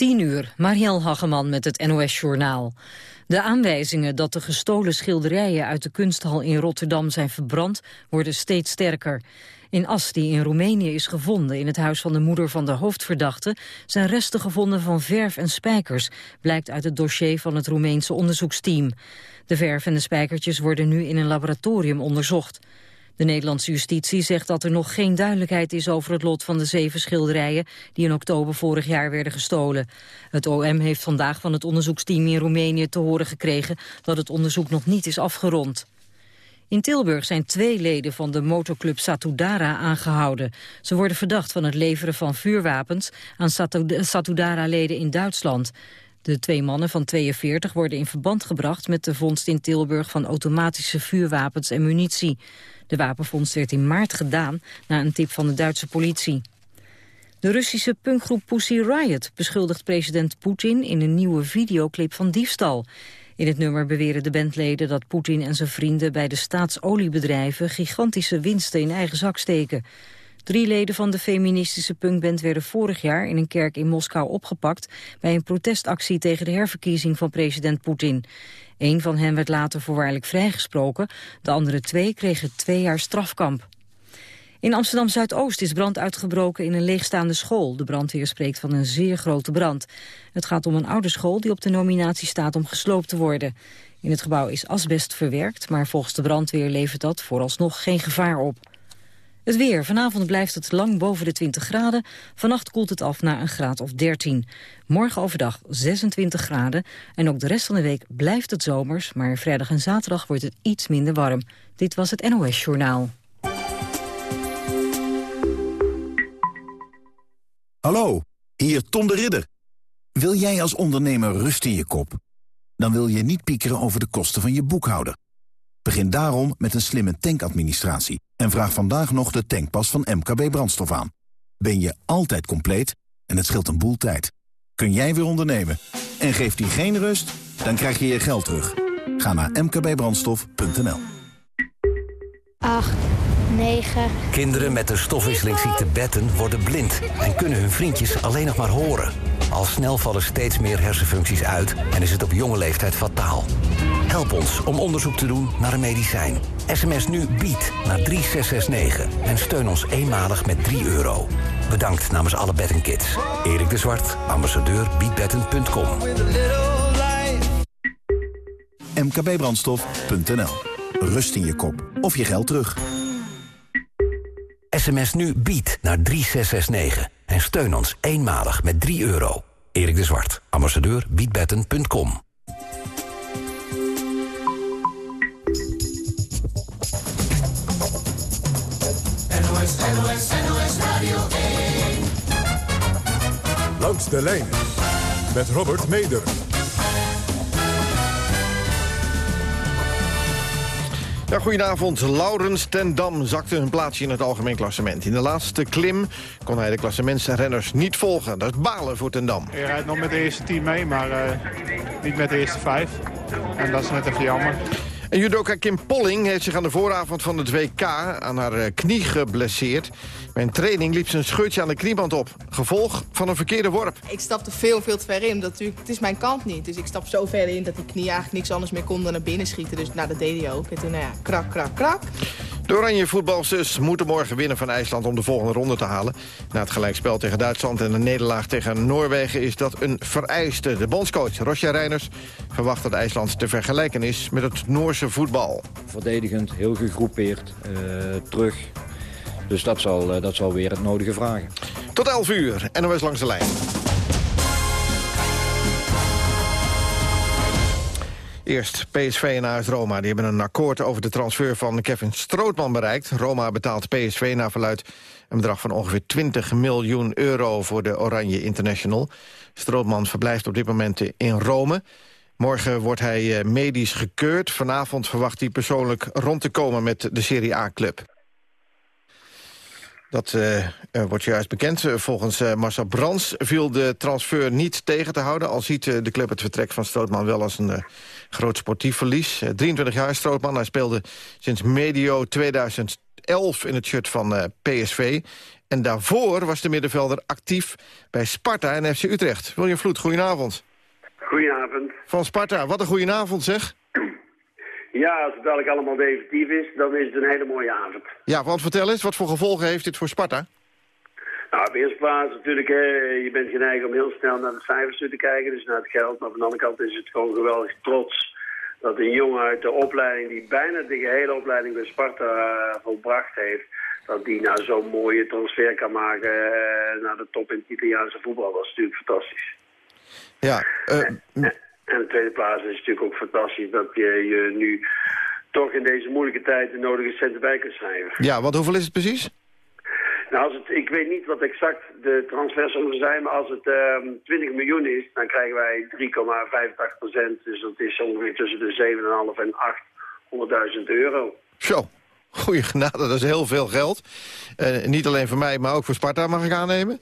10 uur, Marielle Hageman met het NOS Journaal. De aanwijzingen dat de gestolen schilderijen uit de kunsthal in Rotterdam zijn verbrand worden steeds sterker. In As, die in Roemenië is gevonden in het huis van de moeder van de hoofdverdachte, zijn resten gevonden van verf en spijkers, blijkt uit het dossier van het Roemeense onderzoeksteam. De verf en de spijkertjes worden nu in een laboratorium onderzocht. De Nederlandse justitie zegt dat er nog geen duidelijkheid is over het lot van de zeven schilderijen die in oktober vorig jaar werden gestolen. Het OM heeft vandaag van het onderzoeksteam in Roemenië te horen gekregen dat het onderzoek nog niet is afgerond. In Tilburg zijn twee leden van de motorclub Satudara aangehouden. Ze worden verdacht van het leveren van vuurwapens aan Satudara-leden in Duitsland. De twee mannen van 42 worden in verband gebracht met de vondst in Tilburg van automatische vuurwapens en munitie. De wapenvondst werd in maart gedaan na een tip van de Duitse politie. De Russische punkgroep Pussy Riot beschuldigt president Poetin in een nieuwe videoclip van diefstal. In het nummer beweren de bandleden dat Poetin en zijn vrienden bij de staatsoliebedrijven gigantische winsten in eigen zak steken. Drie leden van de feministische punkband werden vorig jaar in een kerk in Moskou opgepakt bij een protestactie tegen de herverkiezing van president Poetin. Een van hen werd later voorwaardelijk vrijgesproken, de andere twee kregen twee jaar strafkamp. In Amsterdam-Zuidoost is brand uitgebroken in een leegstaande school. De brandweer spreekt van een zeer grote brand. Het gaat om een oude school die op de nominatie staat om gesloopt te worden. In het gebouw is asbest verwerkt, maar volgens de brandweer levert dat vooralsnog geen gevaar op. Het weer. Vanavond blijft het lang boven de 20 graden. Vannacht koelt het af naar een graad of 13. Morgen overdag 26 graden. En ook de rest van de week blijft het zomers. Maar vrijdag en zaterdag wordt het iets minder warm. Dit was het NOS Journaal. Hallo, hier Tom de Ridder. Wil jij als ondernemer rust in je kop? Dan wil je niet piekeren over de kosten van je boekhouder. Begin daarom met een slimme tankadministratie en vraag vandaag nog de tankpas van MKB Brandstof aan. Ben je altijd compleet en het scheelt een boel tijd. Kun jij weer ondernemen en geeft die geen rust, dan krijg je je geld terug. Ga naar mkbbrandstof.nl 8, 9... Kinderen met de stofwisselingsziekte Betten worden blind... en kunnen hun vriendjes alleen nog maar horen. Al snel vallen steeds meer hersenfuncties uit en is het op jonge leeftijd fataal. Help ons om onderzoek te doen naar een medicijn. SMS nu BIED naar 3669 en steun ons eenmalig met 3 euro. Bedankt namens alle Betten Kids. Erik de Zwart, ambassadeur biedbetten.com. mkbbrandstof.nl Rust in je kop of je geld terug. SMS nu BIED naar 3669 en steun ons eenmalig met 3 euro. Erik de Zwart, ambassadeur biedbetten.com. NOS, NOS, NOS Radio 1. Langs de lijn met Robert Meder. Goedenavond. Laurens ten Dam zakte een plaatsje in het algemeen klassement. In de laatste klim kon hij de klassementsrenners niet volgen. Dat is balen voor ten Dam. Hij rijdt nog met de eerste team mee, maar uh, niet met de eerste vijf. En dat is net even jammer. En judoka Kim Polling heeft zich aan de vooravond van het WK aan haar eh, knie geblesseerd. Bij een training liep ze een scheurtje aan de knieband op. Gevolg van een verkeerde worp. Ik stapte veel, veel te ver in. Dat, het is mijn kant niet. Dus ik stap zo ver in dat die knie eigenlijk niks anders meer kon dan naar binnen schieten. Dus nou, dat deed hij ook. En toen, nou ja, krak, krak, krak. De oranje voetbalsters moeten morgen winnen van IJsland om de volgende ronde te halen. Na het gelijkspel tegen Duitsland en de nederlaag tegen Noorwegen is dat een vereiste. De bondscoach Rosja Reiners verwacht dat IJsland te vergelijken is met het Noorse voetbal. Verdedigend, heel gegroepeerd, uh, terug. Dus dat zal, uh, dat zal weer het nodige vragen. Tot 11 uur, NOS langs de lijn. Eerst PSV en AS Roma. Die hebben een akkoord over de transfer van Kevin Strootman bereikt. Roma betaalt PSV naar verluid een bedrag van ongeveer 20 miljoen euro voor de Oranje International. Strootman verblijft op dit moment in Rome. Morgen wordt hij eh, medisch gekeurd. Vanavond verwacht hij persoonlijk rond te komen met de Serie A-club. Dat uh, wordt juist bekend. Volgens uh, Marcel Brands viel de transfer niet tegen te houden... al ziet de club het vertrek van Strootman wel als een groot sportief verlies. 23 jaar Strootman, hij speelde sinds medio 2011 in het shirt van PSV... En daarvoor was de middenvelder actief bij Sparta en FC Utrecht. William Vloed, goedenavond. Goedenavond. Van Sparta, wat een goedenavond zeg. Ja, als het dadelijk allemaal definitief is, dan is het een hele mooie avond. Ja, want vertel eens, wat voor gevolgen heeft dit voor Sparta? Nou, op de eerste plaats natuurlijk, hè, je bent geneigd om heel snel naar de cijfers te kijken, dus naar het geld. Maar van de andere kant is het gewoon geweldig trots dat een jongen uit de opleiding, die bijna de gehele opleiding bij Sparta uh, volbracht heeft, dat die nou zo'n mooie transfer kan maken uh, naar de top in het Italiaanse voetbal. Dat is natuurlijk fantastisch. Ja, uh, en, en de tweede plaats is het natuurlijk ook fantastisch dat je, je nu toch in deze moeilijke tijd de nodige centen bij kunt schrijven. Ja, want hoeveel is het precies? Nou, als het, ik weet niet wat exact de transfersommen zijn, maar als het uh, 20 miljoen is, dan krijgen wij 3,85 procent. Dus dat is ongeveer tussen de 7,5 en 800.000 euro. Zo, goeie genade, dat is heel veel geld. Uh, niet alleen voor mij, maar ook voor Sparta mag ik aannemen.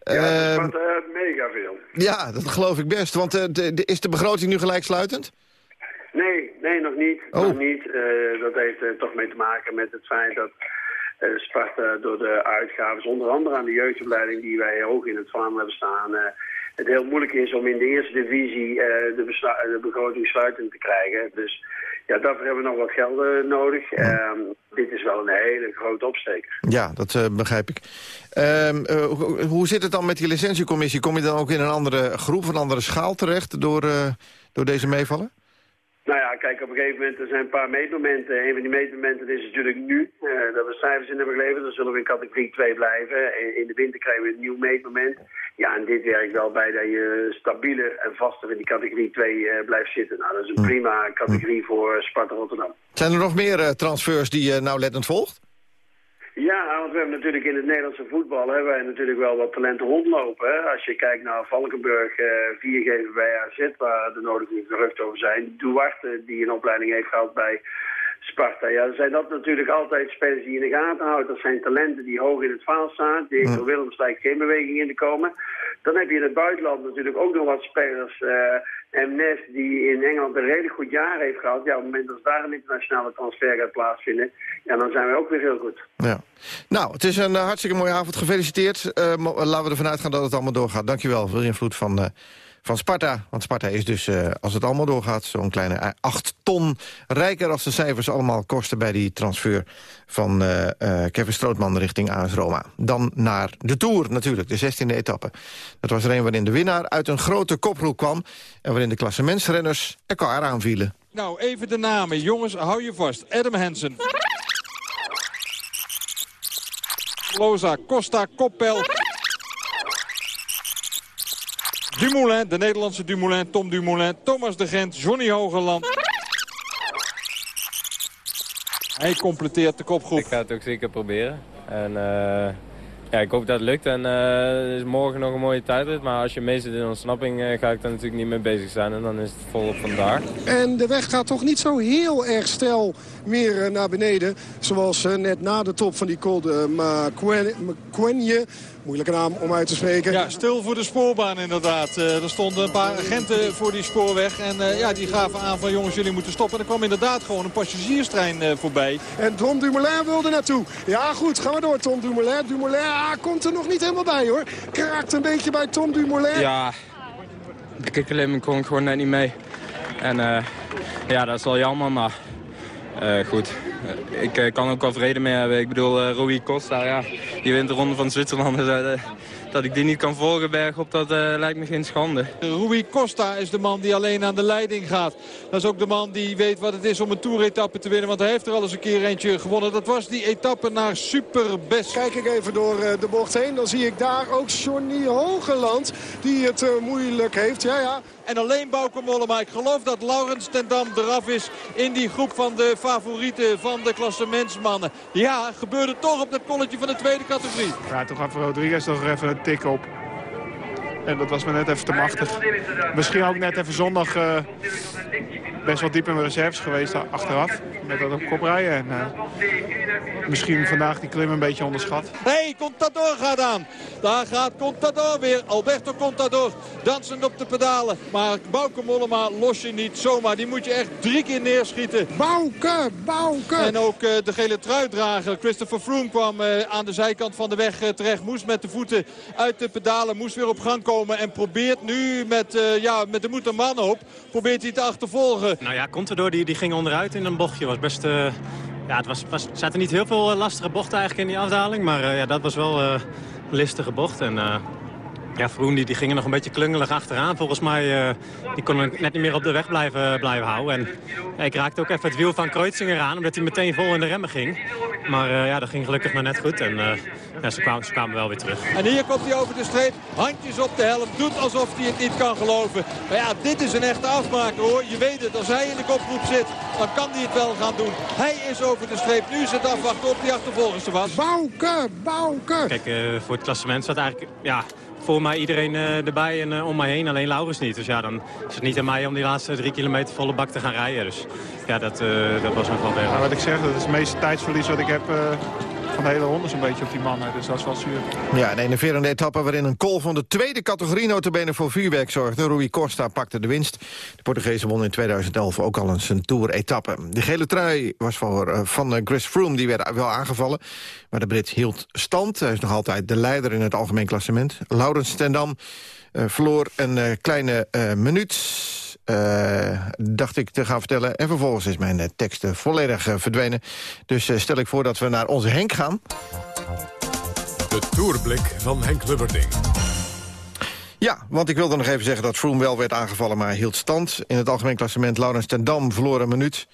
Ja, uh, Sparta mega veel. Ja, dat geloof ik best. Want de, de, is de begroting nu gelijksluitend? Nee, nee, nog niet. Oh. Nog niet. dat heeft toch mee te maken met het feit dat Sparta door de uitgaven, onder andere aan de jeugdopleiding die wij hoog in het vaandel hebben staan, uh, het heel moeilijk is om in de eerste divisie de, de, begroting sluitend te krijgen. Dus ja, daarvoor hebben we nog wat geld nodig. Ja. dit is wel een hele grote opsteker. Ja, dat begrijp ik. Ehm, hoe, hoe zit het dan met die licentiecommissie? Kom je dan ook in een andere groep, een andere schaal terecht door, door deze meevallen? Nou ja, kijk, op een gegeven moment, er zijn een paar meetmomenten. Een van die meetmomenten is natuurlijk nu, uh, dat we cijfers in hebben geleverd. Dan zullen we in categorie 2 blijven. In de winter krijgen we een nieuw meetmoment. Ja, en dit werkt wel bij dat je stabieler en vaster in die categorie 2 uh, blijft zitten. Nou, dat is een prima categorie voor Sparta Rotterdam. Zijn er nog meer uh, transfers die je nauwlettend volgt? Ja, want we hebben natuurlijk in het Nederlandse voetbal hebben wij natuurlijk wel wat talenten rondlopen. Als je kijkt naar Valkenburg, uh, viergever bij AZ, waar de nodige geruchten over zijn. Duarte, die een opleiding heeft gehad bij Sparta. Ja, dan zijn dat natuurlijk altijd spelers die je in de gaten houdt. Dat zijn talenten die hoog in het vaal staan. Die door Willems lijkt geen beweging in te komen. Dan heb je in het buitenland natuurlijk ook nog wat spelers... Uh, MNES die in Engeland een redelijk goed jaar heeft gehad. Ja, op het moment dat daar een internationale transfer gaat plaatsvinden... Ja, dan zijn we ook weer heel goed. Ja. Nou, het is een uh, hartstikke mooie avond. Gefeliciteerd. Uh, laten we ervan uitgaan dat het allemaal doorgaat. Dankjewel, William Vloed van, uh, van Sparta. Want Sparta is dus, als het allemaal doorgaat... zo'n kleine 8 ton rijker als de cijfers allemaal kosten... bij die transfer van Kevin Strootman richting AS Roma. Dan naar de Tour natuurlijk, de 16e etappe. Dat was er een waarin de winnaar uit een grote koproep kwam... en waarin de klassementsrenners elkaar aanvielen. Nou, even de namen. Jongens, hou je vast. Adam Hansen. Loza, Costa, Koppel. Dumoulin, de Nederlandse Dumoulin, Tom Dumoulin, Thomas de Gent, Johnny Hogeland. Hij completeert de kopgroep. Ik ga het ook zeker proberen. En uh, ja, ik hoop dat het lukt. En uh, het is morgen nog een mooie tijdrit. Maar als je mee zit in ontsnapping uh, ga ik daar natuurlijk niet mee bezig zijn. En dan is het volop vandaag. En de weg gaat toch niet zo heel erg stel meer naar beneden. Zoals net na de top van die Col de. Moeilijke naam om uit te spreken. Ja, stil voor de spoorbaan inderdaad. Uh, er stonden een paar agenten voor die spoorweg. En uh, ja, die gaven aan van jongens, jullie moeten stoppen. En er kwam inderdaad gewoon een passagierstrein uh, voorbij. En Tom Dumoulin wilde naartoe. Ja goed, gaan we door Tom Dumoulin. Dumoulin ah, komt er nog niet helemaal bij hoor. Kraakt een beetje bij Tom Dumoulin. Ja, de kikkerlimming kon ik gewoon net niet mee. En ja, dat is wel jammer, maar uh, goed, ik uh, kan ook wel vrede mee hebben. Ik bedoel, uh, Rui Costa, ja, die wint de ronde van Zwitserland. Dus, dat ik die niet kan volgen bergop, dat lijkt me geen schande. Rui Costa is de man die alleen aan de leiding gaat. Dat is ook de man die weet wat het is om een toeretappe te winnen. Want hij heeft er al eens een keer eentje gewonnen. Dat was die etappe naar Superbest. Kijk ik even door de bocht heen, dan zie ik daar ook Johnny Hogeland. Die het moeilijk heeft, ja ja. En alleen Bauke Mollema. Ik geloof dat Laurens ten Dam eraf is in die groep van de favorieten van de klassementsmannen. Ja, gebeurde toch op dat kolletje van de tweede categorie. Ja, toch even Rodriguez toch even een tik op. En dat was me net even te machtig. Misschien ook net even zondag uh, best wel diep in mijn reserves geweest achteraf. Met dat op kop rijden. En, uh, misschien vandaag die klim een beetje onderschat. hey, Contador gaat aan. Daar gaat Contador weer. Alberto Contador dansend op de pedalen. Maar Bouke Mollema los je niet zomaar. Die moet je echt drie keer neerschieten. Bouke, Bouke. En ook uh, de gele truitdrager Christopher Froome kwam uh, aan de zijkant van de weg terecht. Moest met de voeten uit de pedalen. Moest weer op gang komen. En probeert nu met, ja, met de moed een man op. Probeert hij te achtervolgen. Nou ja, Contador die, die ging onderuit in een bochtje. Was best... Ja, het was, was, zaten niet heel veel lastige bochten eigenlijk in die afdaling. Maar uh, ja, dat was wel een listige bocht. En ja, Vroen die, die ging er nog een beetje klungelig achteraan. Volgens mij uh, die kon net niet meer op de weg blijven, blijven houden. En ja, ik raakte ook even het wiel van Kreuzinger aan, omdat hij meteen vol in de remmen ging. Maar uh, ja, dat ging gelukkig maar net goed. En uh, ja, ze, kwamen, ze kwamen wel weer terug. En hier komt hij over de streep, handjes op de helm, doet alsof hij het niet kan geloven. Maar ja, dit is een echte afmaker hoor. Je weet het, als hij in de kopgroep zit, dan kan hij het wel gaan doen. Hij is over de streep, nu is het afwachten op die achtervolgers te was. Bouke, Bouke! Kijk, voor het klassement staat eigenlijk... Ja, voor mij iedereen uh, erbij en uh, om mij heen. Alleen Laurens niet. Dus ja, dan is het niet aan mij om die laatste drie kilometer volle bak te gaan rijden. Dus ja, dat, uh, dat was nog wel ja, Wat ik zeg, dat is het meeste tijdsverlies wat ik heb van de hele ronde zo'n beetje op die mannen. Dus dat is wel zuur. Ja, een enerverende etappe waarin een call van de tweede categorie notabene voor vuurwerk zorgde. Rui Costa pakte de winst. De Portugezen won in 2011 ook al een Tour-etappe. De gele trui was voor, van Chris Froome, die werd wel aangevallen. Maar de Brit hield stand. Hij is nog altijd de leider in het algemeen klassement. Laurens Stendam uh, verloor een kleine minuut. Dacht ik te gaan vertellen. En vervolgens is mijn tekst volledig verdwenen. Dus stel ik voor dat we naar onze Henk gaan. De Tourblik van Henk Lubberding. Ja, want ik wilde nog even zeggen dat Froome wel werd aangevallen... maar hield stand. In het algemeen klassement Laurens ten Dam verloor een minuut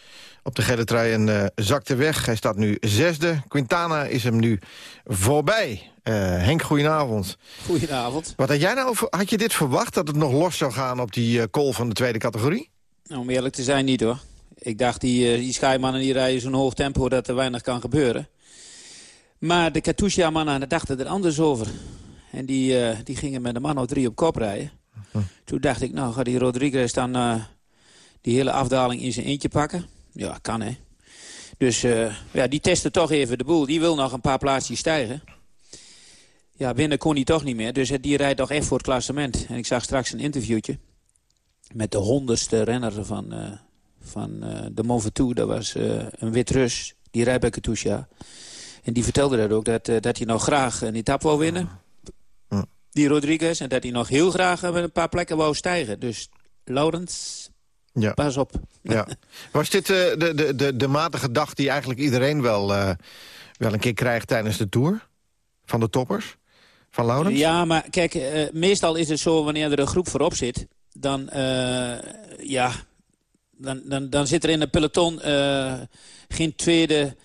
op de gele trui en uh, zakte weg. Hij staat nu zesde. Quintana is hem nu voorbij. Uh, Henk, goedenavond. Goedenavond. Wat had jij nou, had je dit verwacht, dat het nog los zou gaan op die uh, call van de tweede categorie? Nou, om eerlijk te zijn niet hoor. Ik dacht, die, die Skymannen die rijden zo'n hoog tempo dat er weinig kan gebeuren. Maar de Katusha-mannen dachten er anders over. En die, uh, die gingen met de man of drie op kop rijden. Hm. Toen dacht ik, nou gaat die Rodriguez dan uh, die hele afdaling in zijn eentje pakken. Ja, kan hè. Dus uh, ja, die testte toch even de boel. Die wil nog een paar plaatsjes stijgen. Ja, winnen kon hij toch niet meer. Dus die rijdt toch echt voor het klassement. En ik zag straks een interviewtje met de honderdste renner van, van de Mont Ventoux. Dat was een wit Rus. Die rijdt bij Katusha. En die vertelde dat ook, dat, dat hij nog graag een etappe wil winnen die Rodriguez. En dat hij nog heel graag een paar plekken wou stijgen. Dus Laurens, ja. pas op. Ja. Was dit uh, de, de, de, de matige dag die eigenlijk iedereen wel, uh, wel een keer krijgt tijdens de Tour? Van de toppers? Van Laurens? Ja, maar kijk, uh, meestal is het zo wanneer er een groep voorop zit... dan, ja, dan, dan, dan zit er in een peloton geen tweede...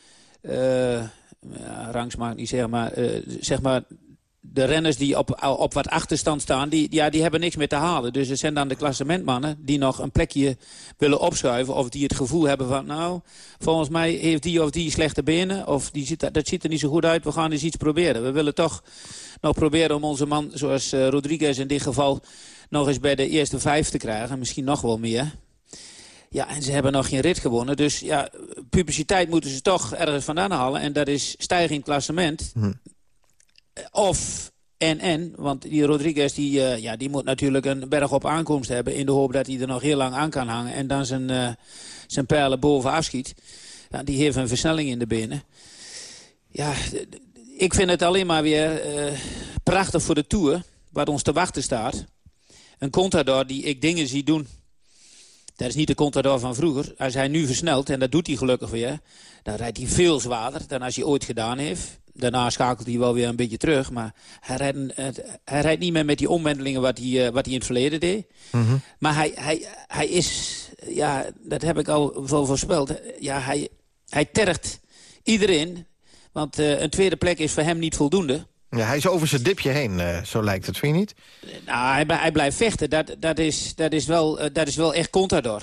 Ja, rangs mag ik niet zeggen, maar, zeg maar de renners die op, op wat achterstand staan, die, ja, die hebben niks meer te halen. Dus het zijn dan de klassementmannen die nog een plekje willen opschuiven... of die het gevoel hebben van, nou, volgens mij heeft die of die slechte benen... of die ziet, dat ziet er niet zo goed uit, we gaan eens iets proberen. We willen toch nog proberen om onze man, zoals uh, Rodriguez in dit geval... nog eens bij de eerste vijf te krijgen, misschien nog wel meer... Ja, en ze hebben nog geen rit gewonnen. Dus ja, publiciteit moeten ze toch ergens vandaan halen. En dat is stijging in klassement. Hm. Of en en, want die Rodriguez die, uh, ja, die moet natuurlijk een berg op aankomst hebben... in de hoop dat hij er nog heel lang aan kan hangen... en dan zijn, uh, zijn pijlen boven afschiet. Die heeft een versnelling in de benen. Ja, ik vind het alleen maar weer uh, prachtig voor de Tour... wat ons te wachten staat. Een Contador die ik dingen zie doen... Dat is niet de Contador van vroeger. Als hij nu versnelt, en dat doet hij gelukkig weer... dan rijdt hij veel zwaarder dan als hij ooit gedaan heeft daarna schakelt hij wel weer een beetje terug. Maar hij rijdt, hij rijdt niet meer met die omwentelingen wat hij, eh, wat hij in het verleden deed. Mhm. Maar hij, hij, hij is, ja, dat heb ik al voorspeld. Ja, hij, hij tergt iedereen. Want uh, een tweede plek is voor hem niet voldoende. Ja, hij is over zijn dipje heen, uh, zo lijkt het, vind je niet? Nou, hij, hij blijft vechten. Dat, dat, is, dat, is wel, dat is wel echt Contador.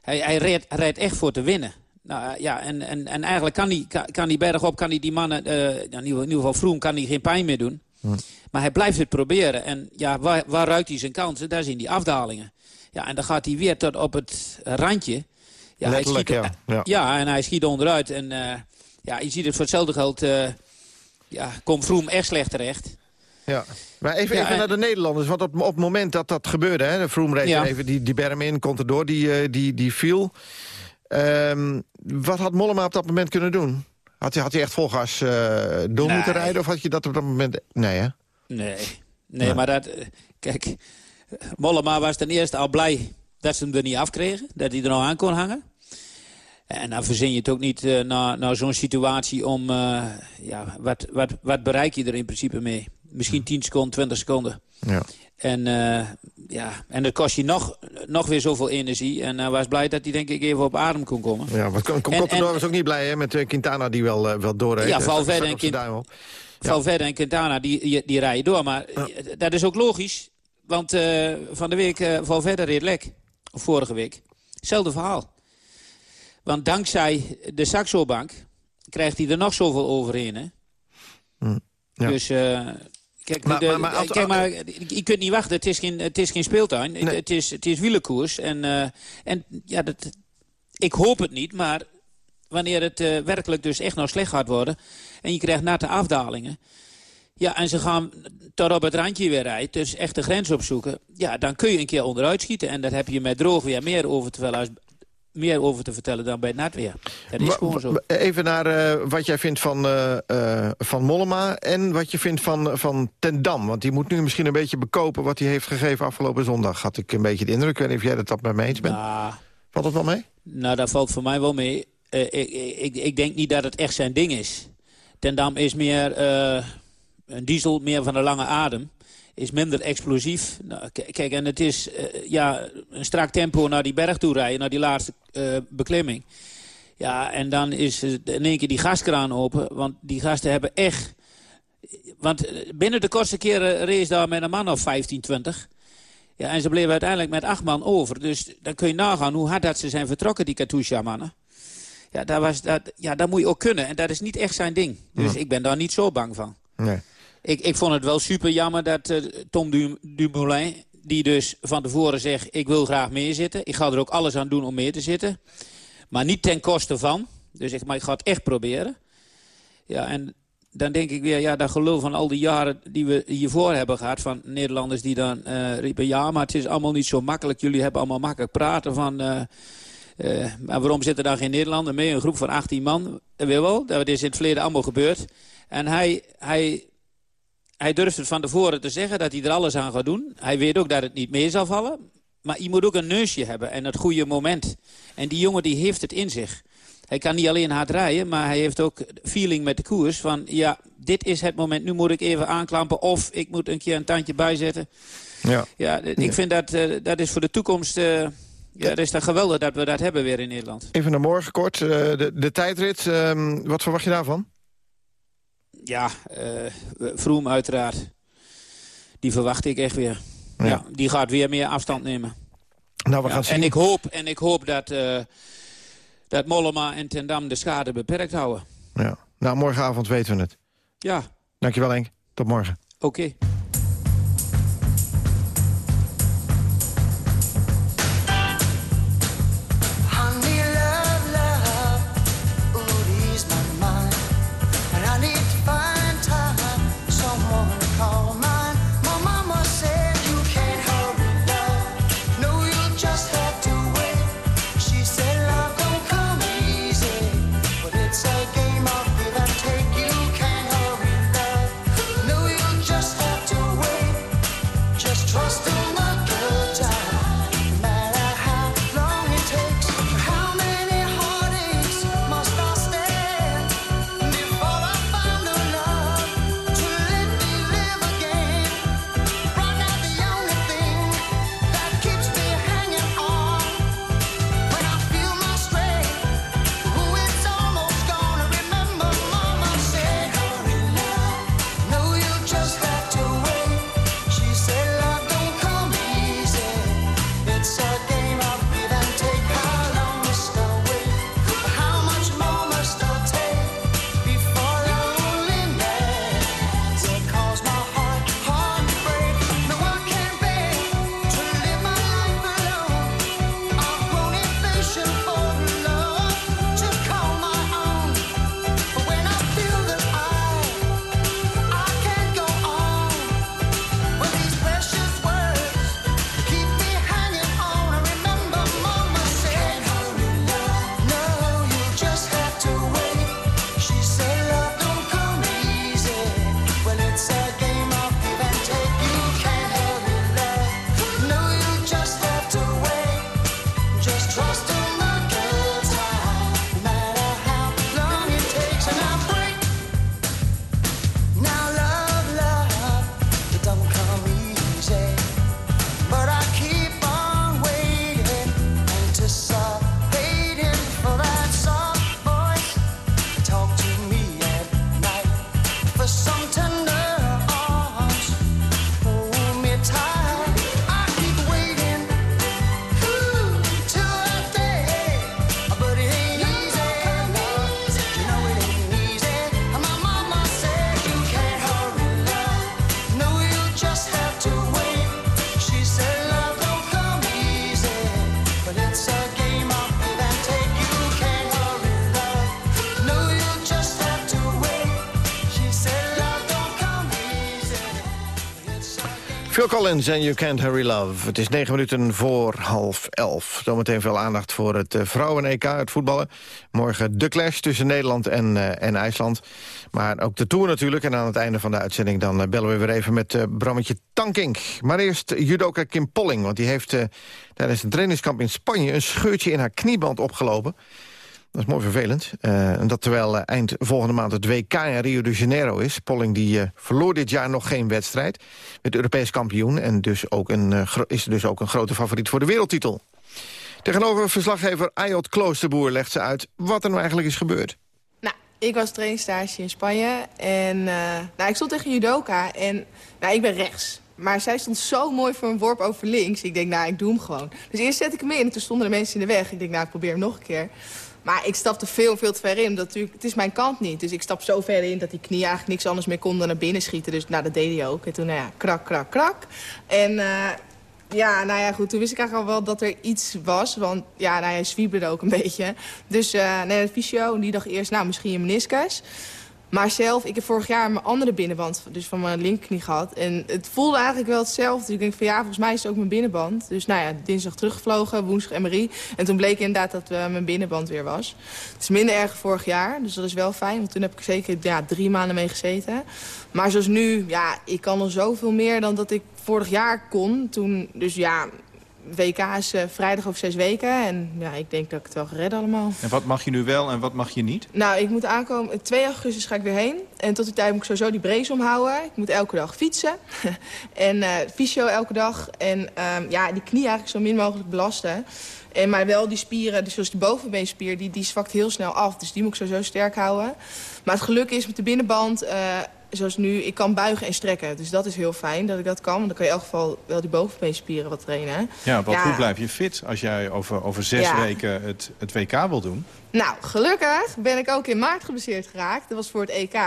Hij, hij rijdt, rijdt echt voor te winnen. Nou ja, en, en, en eigenlijk kan die, kan, kan die bergop, kan die, die mannen, uh, in, ieder, geval Vroom, kan hij geen pijn meer doen. Hm. Maar hij blijft het proberen. En ja, waar, waar ruikt hij zijn kansen? Daar zijn die afdalingen. Ja, en dan gaat hij weer tot op het randje. Ja, Letterlijk, hij schiet, ja. Ja. en hij schiet onderuit. En eh, ja, je ziet het voor hetzelfde geld... eh, ja, komt Vroom echt slecht terecht. Ja. Maar even, Ja, even en- naar de Nederlanders. Want op, op het moment dat dat gebeurde... Hè, de Froome reed Ja. even die, die berm in, komt erdoor, die, eh, die, die viel. Ehm, wat had Mollema op dat moment kunnen doen? Had hij, had hij echt vol gas eh, door Nee. moeten rijden? Of had je dat op dat moment... Nee, hè? Nee, nee, maar dat... eh, Kijk, Mollema was ten eerste al blij dat ze hem er niet afkregen. Dat hij er nou aan kon hangen. En dan verzin je het ook niet eh naar, naar zo'n situatie om... ja, wat, wat, wat bereik je er in principe mee? Misschien 10 seconden, 20 seconden. Ja. En, eh, ja, en dat kost je nog, nog weer zoveel energie. En hij was blij dat hij denk ik even op adem kon komen. Ja, En- Contador was ook niet blij hè, met eh, Quintana die wel, eh, wel doorreed. Ja, Eh, Valverde en Quint-. Valverde en Quintana, die, die, die rijden door. Maar dat is ook logisch. Want eh, van de week, eh Valverde reed lek. Of vorige week. Hetzelfde verhaal. Want dankzij de Saxo-bank krijgt hij er nog zoveel overheen. Hè? ja. Dus... Kijk, Maar- de- maar- kijk maar, je kunt niet wachten. Het is geen, het is geen speeltuin. Het, is, het is wielerkoers. En, eh, en ja, dat, ik hoop het niet, maar wanneer het eh, werkelijk dus echt nou slecht gaat worden... en je krijgt natte afdalingen... ja, en ze gaan tot op het randje weer rijden, dus echt de grens opzoeken... ja, dan kun je een keer onderuit schieten. En daar heb je met droog weer meer over te als, meer over te vertellen dan bij het natweer. Dat is gewoon zo. Even naar eh, wat jij vindt van, eh, van Mollema en wat je vindt van, van Ten Dam. Want die moet nu misschien een beetje bekopen wat hij heeft gegeven afgelopen zondag. Had ik een beetje de indruk. Ik weet niet of jij dat met me eens bent. Nou, Valt dat wel mee? Nou, dat valt voor mij wel mee. Ik, ik, ik denk niet dat het echt zijn ding is. Ten Dam is meer een diesel, meer van de lange adem. Is minder explosief. Nou, kijk, en het is eh, ja, een strak tempo naar die berg toe rijden, naar die laatste eh, beklimming. Ja, en dan is in één keer die gaskraan open. Want die gasten hebben echt... Want eh, binnen de kortste keren race daar met een man of 15, 20. Ja, en ze bleven uiteindelijk met acht man over. Dus dan kun je nagaan hoe hard dat ze zijn vertrokken, die Katusha-mannen. Ja, dat was, dat, ja, dat moet je ook kunnen. En dat is niet echt zijn ding. Dus ik ben daar niet zo bang van. Nee. Ik, ik vond het wel super jammer dat eh, Tom Du- Dumoulin... die dus van tevoren zegt, ik wil graag meer zitten. Ik ga er ook alles aan doen om meer te zitten. Maar niet ten koste van. Dus ik, maar ik ga het echt proberen. Ja, en dan denk ik weer, ja, dat gelul van al die jaren die we hiervoor hebben gehad... van Nederlanders die dan eh, riepen... ja, maar het is allemaal niet zo makkelijk. Jullie hebben allemaal makkelijk praten van... eh, maar waarom zitten daar geen Nederlanders mee? Een groep van 18 man. Wil wel, dat is in het verleden allemaal gebeurd. En hij, hij, hij durft het van tevoren te zeggen dat hij er alles aan gaat doen. Hij weet ook dat het niet mee zal vallen. Maar je moet ook een neusje hebben en het goede moment. En die jongen die heeft het in zich. Hij kan niet alleen hard rijden, maar hij heeft ook feeling met de koers. Van ja, dit is het moment, nu moet ik even aanklampen. Of ik moet een keer een tandje bijzetten. Ja. Ja, ik vind dat, eh, dat is voor de toekomst... eh, ja, dat is dat geweldig dat we dat hebben weer in Nederland. Even naar morgen kort. eh, de, de tijdrit, ehm, wat verwacht je daarvan? Ja, eh Vroom uiteraard. Die verwacht ik echt weer. Ja. die gaat weer meer afstand nemen. Nou, we Ja, gaan zien. en, ik hoop, en ik hoop dat, eh, dat Mollema en Ten Dam de schade beperkt houden. Ja. Nou, morgenavond weten we het. Ja, Dankjewel Henk. Tot morgen. oké. Phil Collins en You Can't Hurry Love. Het is negen minuten voor half elf. Zometeen veel aandacht voor het uh, vrouwen-EK, het voetballen. Morgen de clash tussen Nederland en, uh, en IJsland. Maar ook de Tour natuurlijk. En aan het einde van de uitzending dan uh, bellen we weer even met uh, Brammetje Tankink. Maar eerst judoka Kim Polling. Want die heeft tijdens een trainingskamp in Spanje... een scheurtje in haar knieband opgelopen. Dat is mooi vervelend. Uh, en dat terwijl uh, eind volgende maand het WK in Rio de Janeiro is. Polling die uh, verloor dit jaar nog geen wedstrijd. Met Europees kampioen. En dus ook een, is dus ook een grote favoriet voor de wereldtitel. Tegenover verslaggever Ayot Kloosterboer legt ze uit wat er nou eigenlijk is gebeurd. Nou, ik was trainingstage in Spanje. En nou, ik stond tegen judoka. En nou, ik ben rechts. Maar zij stond zo mooi voor een worp over links. Ik denk, nou, ik doe hem gewoon. Dus eerst zet ik hem in en toen stonden de mensen in de weg. Ik denk, nou, ik probeer hem nog een keer. Maar ik stapte veel, veel te ver in. Dat natuurlijk, het is mijn kant niet. Dus ik stap zo ver in dat die knie eigenlijk niks anders meer kon dan naar binnen schieten. Dus nou, dat deed hij ook. En toen, nou ja, krak, krak, krak. En uh, ja, nou ja, goed. Toen wist ik eigenlijk al wel dat er iets was. Want ja, nou, hij zwiebelde ook een beetje. Dus uh, nee, de fysio. En die dacht eerst, nou, misschien een meniscus. Maar zelf, ik heb vorig jaar mijn andere binnenband dus van mijn linkerknie gehad. En het voelde eigenlijk wel hetzelfde. Dus ik denk van ja, volgens mij is het ook mijn binnenband. Dus nou ja, dinsdag teruggevlogen, woensdag MRI. En toen bleek inderdaad dat uh, mijn binnenband weer was. Het is minder erg vorig jaar, dus dat is wel fijn. Want toen heb ik zeker ja, drie maanden mee gezeten. Maar zoals nu, ja, ik kan al zoveel meer dan dat ik vorig jaar kon. Toen, dus ja, WK is uh, vrijdag over zes weken. En ja, ik denk dat ik het wel gered allemaal. En wat mag je nu wel en wat mag je niet? Nou, ik moet aankomen. 2 augustus ga ik weer heen. En tot die tijd moet ik sowieso die brace omhouden. Ik moet elke dag fietsen. en uh, fysio elke dag. En um, ja, die knie eigenlijk zo min mogelijk belasten. En maar wel die spieren, dus zoals die bovenbeenspier, die, die zwakt heel snel af. Dus die moet ik sowieso sterk houden. Maar het geluk is met de binnenband... Uh, zoals nu, ik kan buigen en strekken. Dus dat is heel fijn dat ik dat kan. Want dan kan je in elk geval wel die bovenbeenspieren wat trainen. Ja, want ja. hoe blijf je fit als jij over, over zes ja. weken het, het WK wil doen? Nou, gelukkig ben ik ook in maart geblesseerd geraakt. Dat was voor het EK.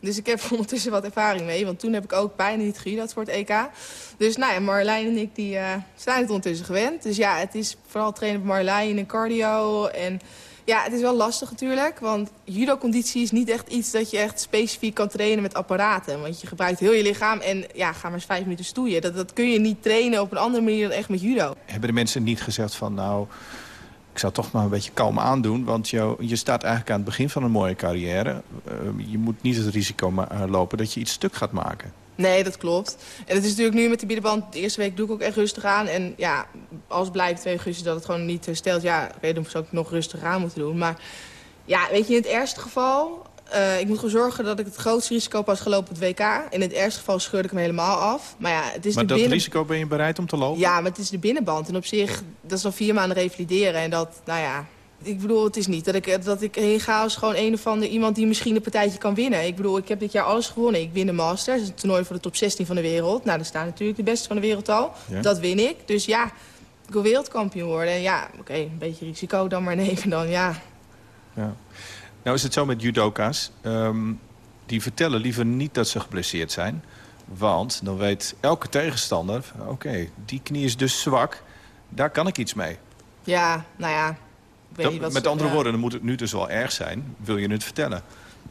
Dus ik heb ondertussen wat ervaring mee. Want toen heb ik ook bijna niet gejudo'd voor het EK. Dus nou ja, Marlijn en ik die, uh, zijn het ondertussen gewend. Dus ja, het is vooral trainen bij Marlijn en cardio en... Ja, het is wel lastig natuurlijk, want judo-conditie is niet echt iets dat je echt specifiek kan trainen met apparaten. Want je gebruikt heel je lichaam en ja, ga maar eens vijf minuten stoeien. Dat, dat kun je niet trainen op een andere manier dan echt met judo. Hebben de mensen niet gezegd van nou, ik zou toch maar een beetje kalm aandoen, want je, je staat eigenlijk aan het begin van een mooie carrière. Uh, je moet niet het risico lopen dat je iets stuk gaat maken. Nee, dat klopt. En het is natuurlijk nu met de binnenband, de eerste week doe ik ook echt rustig aan. En ja, als blijkt 2 augustus dat het gewoon niet herstelt, ja, oké, okay, dan zou ik nog rustig aan moeten doen. Maar ja, weet je, in het ergste geval, uh, ik moet gewoon zorgen dat ik het grootste risico als gelopen op het WK. In het ergste geval scheurde ik hem helemaal af. Maar ja, het is maar de dat binnen... risico ben je bereid om te lopen? Ja, maar het is de binnenband. En op zich, dat is al vier maanden revalideren. En dat, nou ja, ik bedoel, het is niet dat ik, dat ik heen ga als gewoon een of ander iemand die misschien een partijtje kan winnen. Ik bedoel, ik heb dit jaar alles gewonnen. Ik win de Masters, een toernooi voor de top 16 van de wereld. Nou, daar staan natuurlijk de beste van de wereld al. Ja. Dat win ik. Dus ja, ik wil wereldkampioen worden. En ja, oké, okay, een beetje risico dan maar nemen dan, ja. ja. Nou is het zo met judoka's. Um, die vertellen liever niet dat ze geblesseerd zijn. Want dan weet elke tegenstander, oké, okay, die knie is dus zwak. Daar kan ik iets mee. Ja, nou ja, dat, met andere ja. woorden, dan moet het nu dus wel erg zijn. Wil je het vertellen?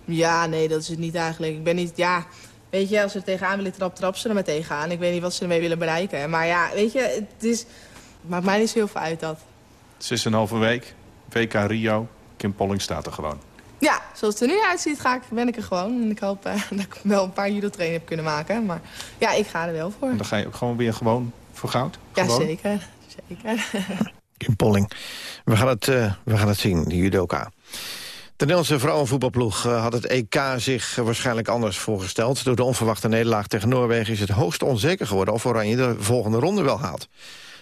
Ja, nee, dat is het niet eigenlijk. Ik ben niet, ja... Weet je, als ze er tegenaan willen trap, trap ze er maar tegenaan. Ik weet niet wat ze ermee willen bereiken. Maar ja, weet je, het is... maakt mij niet zo heel veel uit dat. Zes en een halve week, WK Rio, Kim Polling staat er gewoon. Ja, zoals het er nu uitziet, ga ik, ben ik er gewoon. En ik hoop uh, dat ik wel een paar judo-trainingen heb kunnen maken. Maar ja, ik ga er wel voor. En dan ga je ook gewoon weer gewoon voor goud? Ja, gewoon? zeker. zeker. Kim Polling. We gaan het, uh, we gaan het zien, de judoka. De Nederlandse vrouwenvoetbalploeg uh, had het EK zich waarschijnlijk anders voorgesteld. Door de onverwachte nederlaag tegen Noorwegen is het hoogst onzeker geworden... of Oranje de volgende ronde wel haalt.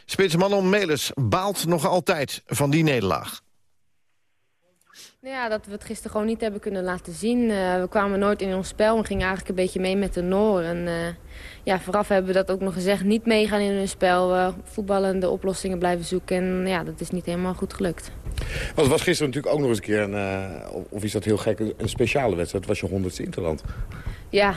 Spitsman om baalt nog altijd van die nederlaag. Ja, dat we het gisteren gewoon niet hebben kunnen laten zien. Uh, we kwamen nooit in ons spel. We gingen eigenlijk een beetje mee met de Noor. En uh, ja, vooraf hebben we dat ook nog gezegd. Niet meegaan in hun spel. Uh, voetballende oplossingen blijven zoeken. En ja, dat is niet helemaal goed gelukt. Want het was gisteren natuurlijk ook nog eens een keer, een, of is dat heel gek, een speciale wedstrijd. Het was je honderdste Interland. Ja,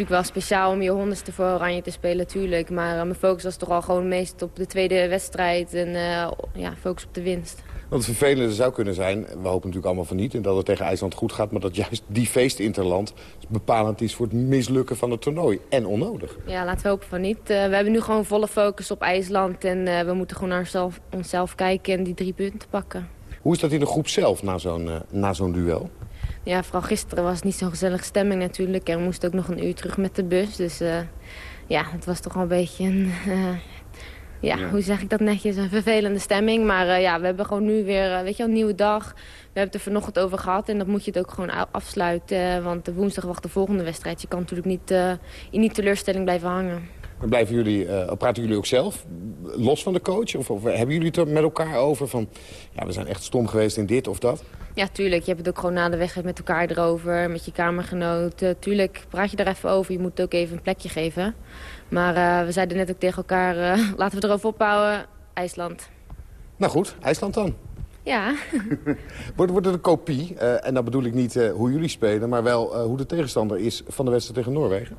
natuurlijk wel speciaal om je honderdste voor Oranje te spelen, natuurlijk. Maar uh, mijn focus was toch al gewoon meest op de tweede wedstrijd en uh, ja, focus op de winst. Want het vervelende zou kunnen zijn, we hopen natuurlijk allemaal van niet... en dat het tegen IJsland goed gaat, maar dat juist die feestinterland... bepalend is voor het mislukken van het toernooi. En onnodig. Ja, laten we hopen van niet. Uh, we hebben nu gewoon volle focus op IJsland... en uh, we moeten gewoon naar onszelf, onszelf, kijken en die drie punten pakken. Hoe is dat in de groep zelf na zo'n uh, na zo'n duel? Ja, vooral gisteren was het niet zo'n gezellige stemming natuurlijk. En we moesten ook nog een uur terug met de bus. Dus ja, het was toch wel een beetje een ja, ja, hoe zeg ik dat netjes, een vervelende stemming. Maar uh, ja, we hebben gewoon nu weer, weet je een nieuwe dag. We hebben het er vanochtend over gehad en dat moet je het ook gewoon afsluiten. Want de woensdag wacht de volgende wedstrijd. Je kan natuurlijk niet in die teleurstelling blijven hangen. Maar blijven jullie, praten jullie ook zelf los van de coach? Of, of, hebben jullie het er met elkaar over van... ja, we zijn echt stom geweest in dit of dat? Ja, tuurlijk. Je hebt het ook gewoon na de weg met elkaar erover. Met je kamergenoten. tuurlijk praat je er even over. Je moet het ook even een plekje geven. Maar uh, we zeiden net ook tegen elkaar, uh, laten we erover ophouden, IJsland. Nou goed, IJsland dan. Ja. wordt, wordt het een kopie, uh, en dan bedoel ik niet hoe jullie spelen... maar wel hoe de tegenstander is van de wedstrijd tegen Noorwegen?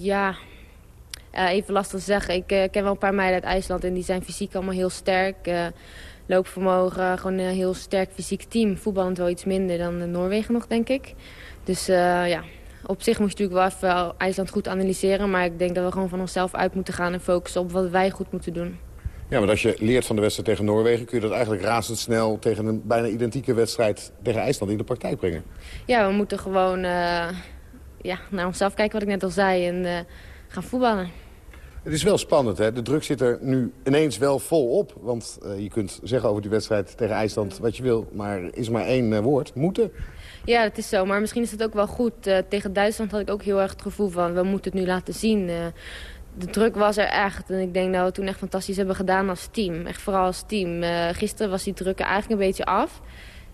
ja, even lastig te zeggen. Ik ken wel een paar meiden uit IJsland en die zijn fysiek allemaal heel sterk. loopvermogen, gewoon een heel sterk fysiek team. Voetballend wel iets minder dan Noorwegen nog, denk ik. Dus ja, op zich moet je natuurlijk wel even IJsland goed analyseren. Maar ik denk dat we gewoon van onszelf uit moeten gaan en focussen op wat wij goed moeten doen. Ja, maar als je leert van de wedstrijd tegen Noorwegen... kun je dat eigenlijk razendsnel tegen een bijna identieke wedstrijd tegen IJsland in de praktijk brengen. Ja, we moeten gewoon uh, ja, naar onszelf kijken, wat ik net al zei, en uh, gaan voetballen. Het is wel spannend, hè? De druk zit er nu ineens wel vol op. Want uh, je kunt zeggen over die wedstrijd tegen IJsland wat je wil... maar is maar één woord, moeten. Ja, dat is zo. Maar misschien is het ook wel goed. Uh, tegen Duitsland had ik ook heel erg het gevoel van... we moeten het nu laten zien. De druk was er echt. En ik denk dat we toen echt fantastisch hebben gedaan als team. Echt vooral als team. Gisteren was die druk eigenlijk een beetje af.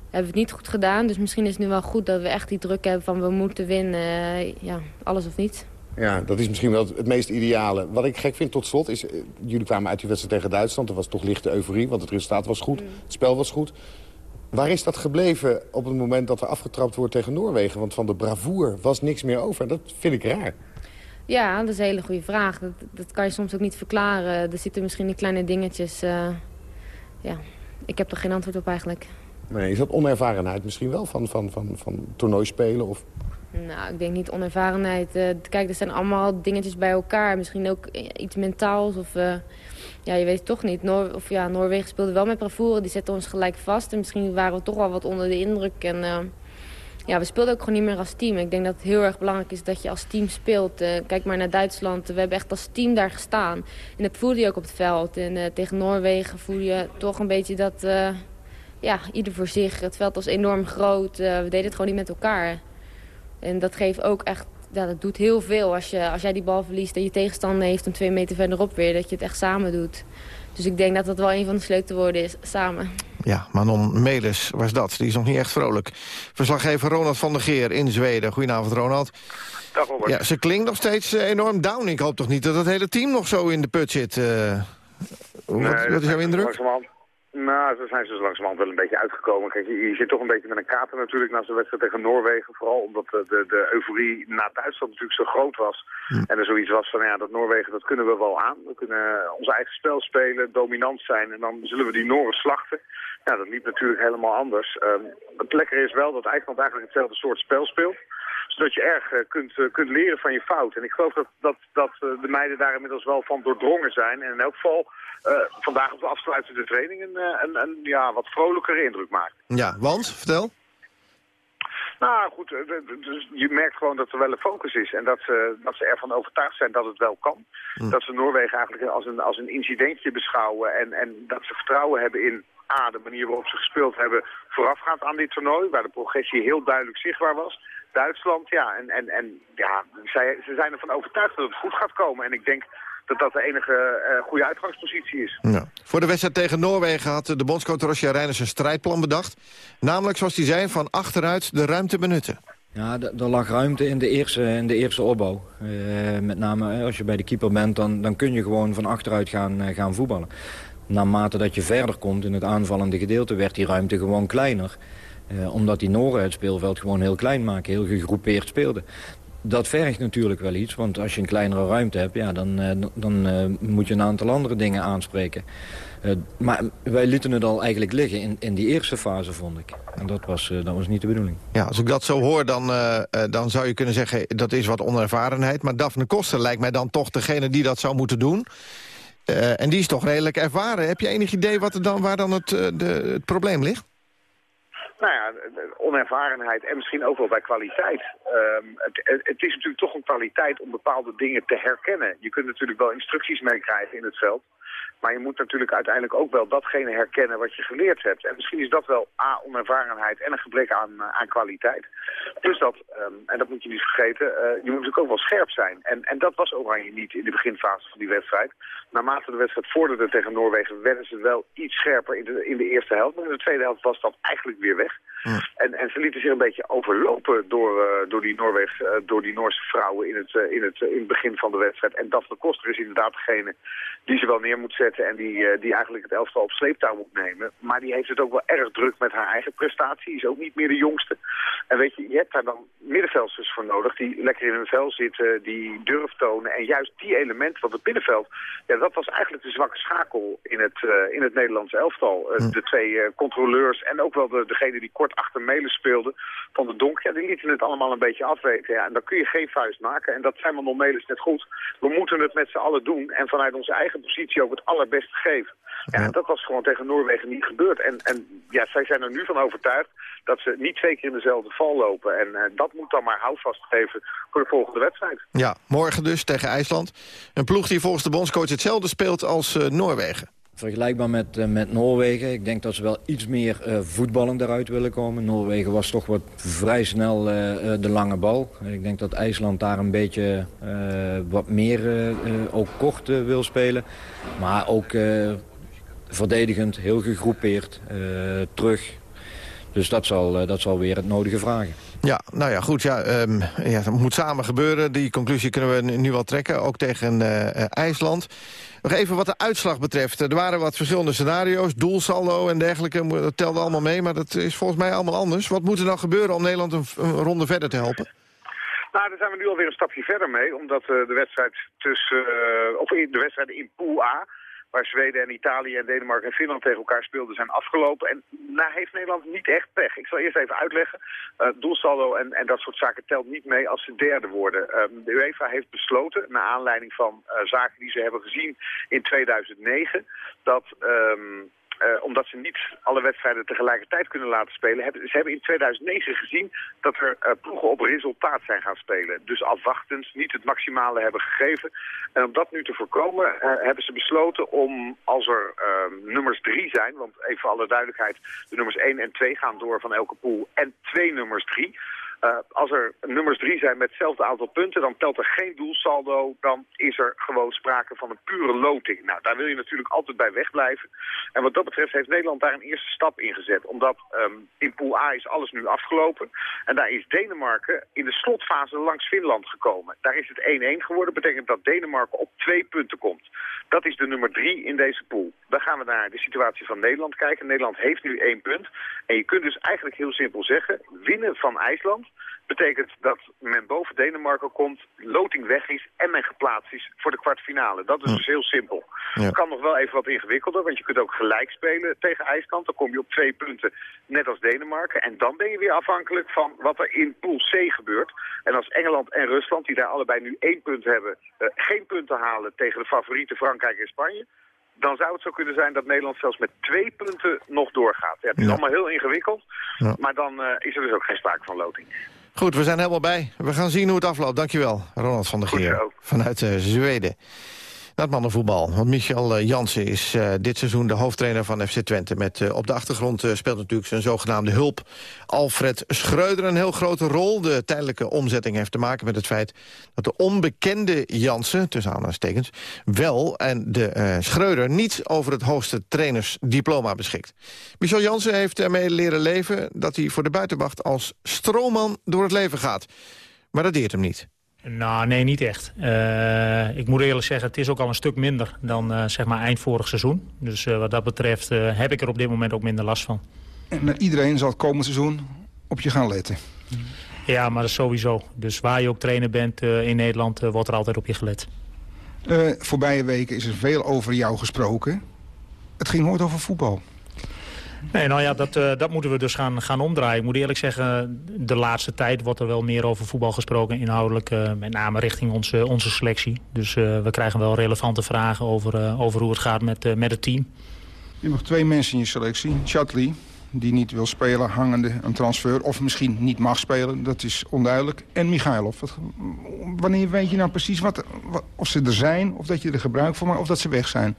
Hebben we het niet goed gedaan. Dus misschien is het nu wel goed dat we echt die druk hebben van... we moeten winnen. ja, alles of niets. Ja, dat is misschien wel het meest ideale. Wat ik gek vind tot slot is... jullie kwamen uit die wedstrijd tegen Duitsland. Er was toch lichte euforie, want het resultaat was goed. Mm. Het spel was goed. Waar is dat gebleven op het moment dat er afgetrapt wordt tegen Noorwegen? Want van de bravoer was niks meer over. Dat vind ik raar. Ja, dat is een hele goede vraag. Dat, dat kan je soms ook niet verklaren. Er zitten misschien die kleine dingetjes. Uh, ja, ik heb er geen antwoord op eigenlijk. Nee, is dat onervarenheid misschien wel van, van, van, van toernooispelen? Of... Nou, ik denk niet onervarenheid. Uh, kijk, er zijn allemaal dingetjes bij elkaar. Misschien ook iets mentaals of... Uh, ja, je weet het toch niet. Noor of, ja, Noorwegen speelde wel met bravoure. Die zetten ons gelijk vast. En misschien waren we toch wel wat onder de indruk. En ja, we speelden ook gewoon niet meer als team. Ik denk dat het heel erg belangrijk is dat je als team speelt. Kijk maar naar Duitsland. We hebben echt als team daar gestaan. En dat voelde je ook op het veld. En tegen Noorwegen voelde je toch een beetje dat... ja, ieder voor zich. Het veld was enorm groot. we deden het gewoon niet met elkaar. En dat geeft ook echt ja, dat doet heel veel. Als, je, als jij die bal verliest en je tegenstander heeft hem twee meter verderop weer. Dat je het echt samen doet. Dus ik denk dat dat wel een van de sleutelwoorden is, samen. Ja, Manon Melis was dat. Die is nog niet echt vrolijk. Verslaggever Ronald van der Geer in Zweden. Goedenavond, Ronald. Dag, Robert. Ja, ze klinkt nog steeds eh, enorm down. Ik hoop toch niet dat het hele team nog zo in de put zit. Uh, nee, wat, wat is jouw indruk? Nou, zo zijn ze langzamerhand wel een beetje uitgekomen. Kijk, je, je, zit toch een beetje met een kater natuurlijk na zo'n wedstrijd tegen Noorwegen. Vooral omdat de, de, de euforie na Duitsland natuurlijk zo groot was. En er zoiets was van, ja, dat Noorwegen, dat kunnen we wel aan. We kunnen ons eigen spel spelen, dominant zijn en dan zullen we die Noren slachten. Ja, dat liep natuurlijk helemaal anders. Um, het lekkere is wel dat IJsland eigenlijk hetzelfde soort spel speelt zodat je erg uh, kunt, uh, kunt leren van je fout. En ik geloof dat, dat, dat de meiden daar inmiddels wel van doordrongen zijn. En in elk geval vandaag op de afsluitende training een, een, een, ja, wat vrolijkere indruk maken. Ja, want? Vertel. Nou goed, dus je merkt gewoon dat er wel een focus is. En dat ze, dat ze ervan overtuigd zijn dat het wel kan. Hm. Dat ze Noorwegen eigenlijk als een, als een incidentje beschouwen. En, en dat ze vertrouwen hebben in A, de manier waarop ze gespeeld hebben voorafgaand aan dit toernooi. Waar de progressie heel duidelijk zichtbaar was. Duitsland, ja. En, en, en ja, zij, ze zijn ervan overtuigd dat het goed gaat komen. En ik denk dat dat de enige uh, goede uitgangspositie is. Ja. Voor de wedstrijd tegen Noorwegen had de bondscoach Rosja Reiners een strijdplan bedacht. Namelijk, zoals hij zei, van achteruit de ruimte benutten. Ja, er lag ruimte in de eerste, in de eerste opbouw. Uh, met name als je bij de keeper bent, dan, dan kun je gewoon van achteruit gaan, uh, gaan voetballen. Naarmate dat je verder komt in het aanvallende gedeelte, werd die ruimte gewoon kleiner. omdat die Noren het speelveld gewoon heel klein maken, heel gegroepeerd speelden. Dat vergt natuurlijk wel iets. Want als je een kleinere ruimte hebt, ja, dan, eh, dan- eh, moet je een aantal andere dingen aanspreken. Eh, maar wij lieten het al eigenlijk liggen in, in die eerste fase, vond ik. En dat was, dat was niet de bedoeling. Ja, als ik dat zo hoor, dan, dan zou je kunnen zeggen... dat is wat onervarenheid. Maar Daphne Koster lijkt mij dan toch degene die dat zou moeten doen. En die is toch redelijk ervaren. Heb je enig idee wat er dan, waar dan het, de, het probleem ligt? Nou ja, onervarenheid en misschien ook wel bij kwaliteit. Ehm, het, het is natuurlijk toch een kwaliteit om bepaalde dingen te herkennen. Je kunt natuurlijk wel instructies meekrijgen in het veld. Maar je moet natuurlijk uiteindelijk ook wel datgene herkennen wat je geleerd hebt. En misschien is dat wel A, onervarenheid en een gebrek aan, eh, aan kwaliteit. Plus dat, ehm, en dat moet je niet vergeten, eh, je moet natuurlijk ook wel scherp zijn. En, en dat was Oranje niet in de beginfase van die wedstrijd. Naarmate de wedstrijd vorderde tegen Noorwegen werden ze wel iets scherper in de, in de eerste helft. Maar in de tweede helft was dat eigenlijk weer weg. En, en ze lieten zich een beetje overlopen door, eh, door, die, Noorweg, eh, door die Noorse vrouwen in het, eh, in, het, in het begin van de wedstrijd. En Daphne Koster is inderdaad degene die ze wel neer moet zetten en die, die eigenlijk het elftal op sleeptouw moet nemen. Maar die heeft het ook wel erg druk met haar eigen prestatie. Is ook niet meer de jongste. En weet je, je hebt daar dan middenveldsters voor nodig die lekker in hun vel zitten, die durf tonen. En juist die elementen van het middenveld, ja, dat was eigenlijk de zwakke schakel in het, eh, in het Nederlandse elftal. Eh, De twee eh, controleurs en ook wel de, degene die kort achter Melen speelde, van de Donk, ja, die lieten het allemaal een beetje afweten. Ja, en dan kun je geen vuist maken. En dat zijn we Melis net goed. We moeten het met z'n allen doen en vanuit onze eigen positie ook het allerbeste geven. Ja, dat was gewoon tegen Noorwegen niet gebeurd. En, en ja, zij zijn er nu van overtuigd dat ze niet twee keer in dezelfde val lopen. En eh, dat moet dan maar houvast geven voor de volgende wedstrijd. Ja, morgen dus tegen IJsland. Een ploeg die volgens de bondscoach hetzelfde speelt als eh, Noorwegen. Vergelijkbaar met, eh, met Noorwegen. Ik denk dat ze wel iets meer eh, voetballend eruit willen komen. Noorwegen was toch wat vrij snel de lange bal. Ik denk dat IJsland daar een beetje eh, wat meer ook kort wil spelen. Maar ook eh, verdedigend, heel gegroepeerd, eh, terug. Dus dat zal, eh, dat zal weer het nodige vragen. Ja, nou ja, goed. Ja, ehm, ja, dat moet samen gebeuren. Die conclusie kunnen we nu- wel trekken, ook tegen eh, eh, IJsland. Nog even wat de uitslag betreft. Er waren wat verschillende scenario's, doelsaldo en dergelijke. Dat telde allemaal mee, maar dat is volgens mij allemaal anders. Wat moet er dan gebeuren om Nederland een, een ronde verder te helpen? Nou, daar zijn we nu alweer een stapje verder mee. Omdat eh, de wedstrijd tussen, eh, of in- de wedstrijd in Pool A, waar Zweden en Italië en Denemarken en Finland tegen elkaar speelden, zijn afgelopen. En nou heeft Nederland niet echt pech. Ik zal eerst even uitleggen. Eh, doelsaldo en, en dat soort zaken telt niet mee als ze derde worden. Ehm, de UEFA heeft besloten, naar aanleiding van eh, zaken die ze hebben gezien in 2009, dat... ehm, eh, omdat ze niet alle wedstrijden tegelijkertijd kunnen laten spelen. Hebben, ze hebben in 2009 gezien dat er eh, ploegen op resultaat zijn gaan spelen. Dus afwachtend niet het maximale hebben gegeven. En om dat nu te voorkomen eh, hebben ze besloten om als er eh, nummers drie zijn... want even voor alle duidelijkheid, de nummers 1 en 2 gaan door van elke pool... en twee nummers drie... Eh, als er nummers drie zijn met hetzelfde aantal punten, dan telt er geen doelsaldo. Dan is er gewoon sprake van een pure loting. Nou, daar wil je natuurlijk altijd bij wegblijven. En wat dat betreft heeft Nederland daar een eerste stap in gezet. Omdat ehm, in Pool A is alles nu afgelopen. En daar is Denemarken in de slotfase langs Finland gekomen. Daar is het 1-1 geworden. betekent dat Denemarken op twee punten komt. Dat is de nummer drie in deze pool. Dan gaan we naar de situatie van Nederland kijken. Nederland heeft nu één punt. En je kunt dus eigenlijk heel simpel zeggen... winnen van IJsland betekent dat men boven Denemarken komt, loting weg is en men geplaatst is voor de kwartfinale. Dat is dus heel simpel. Het kan nog wel even wat ingewikkelder, want je kunt ook gelijk spelen tegen IJsland. Dan kom je op twee punten, net als Denemarken. En dan ben je weer afhankelijk van wat er in Pool C gebeurt. En als Engeland en Rusland, die daar allebei nu één punt hebben, eh, geen punten halen tegen de favorieten Frankrijk en Spanje dan zou het zo kunnen zijn dat Nederland zelfs met twee punten nog doorgaat. Ja, het is Ja. allemaal heel ingewikkeld, Ja. maar dan eh, is er dus ook geen sprake van loting. Goed, we zijn helemaal bij. We gaan zien hoe het afloopt. Dankjewel, Ronald van der Geer. Vanuit eh, Zweden. Naar het mannenvoetbal. Want Michel eh, Jansen is eh, dit seizoen de hoofdtrainer van FC Twente. Met eh, op de achtergrond speelt natuurlijk zijn zogenaamde hulp Alfred Schreuder een heel grote rol. De tijdelijke omzetting heeft te maken met het feit dat de onbekende Jansen, tussen aanhalingstekens, wel en de Schreuder niet over het hoogste trainersdiploma beschikt. Michel Jansen heeft ermee leren leven dat hij voor de buitenwacht als stroomman door het leven gaat. Maar dat deert hem niet. Nou, nee, niet echt. Eh, ik moet eerlijk zeggen, het is ook al een stuk minder dan eh, zeg maar eind vorig seizoen. Dus eh, wat dat betreft heb ik er op dit moment ook minder last van. En iedereen zal het komend seizoen op je gaan letten. Ja, maar dat is sowieso. Dus waar je ook trainer bent in Nederland, wordt er altijd op je gelet. Voorbije weken is er veel over jou gesproken. Het ging nooit over voetbal. Nee, nou ja, dat, uh, dat moeten we dus gaan, gaan omdraaien. Ik moet eerlijk zeggen, de laatste tijd wordt er wel meer over voetbal gesproken. Inhoudelijk, uh, met name richting onze, onze selectie. Dus uh, we krijgen wel relevante vragen over, over hoe het gaat met, met het team. Je hebt nog twee mensen in je selectie. Chatley, die niet wil spelen, hangende een transfer. Of misschien niet mag spelen, dat is onduidelijk. En Michailov. Wanneer weet je nou precies wat, of ze er zijn, of dat je er gebruik voor maakt, of dat ze weg zijn?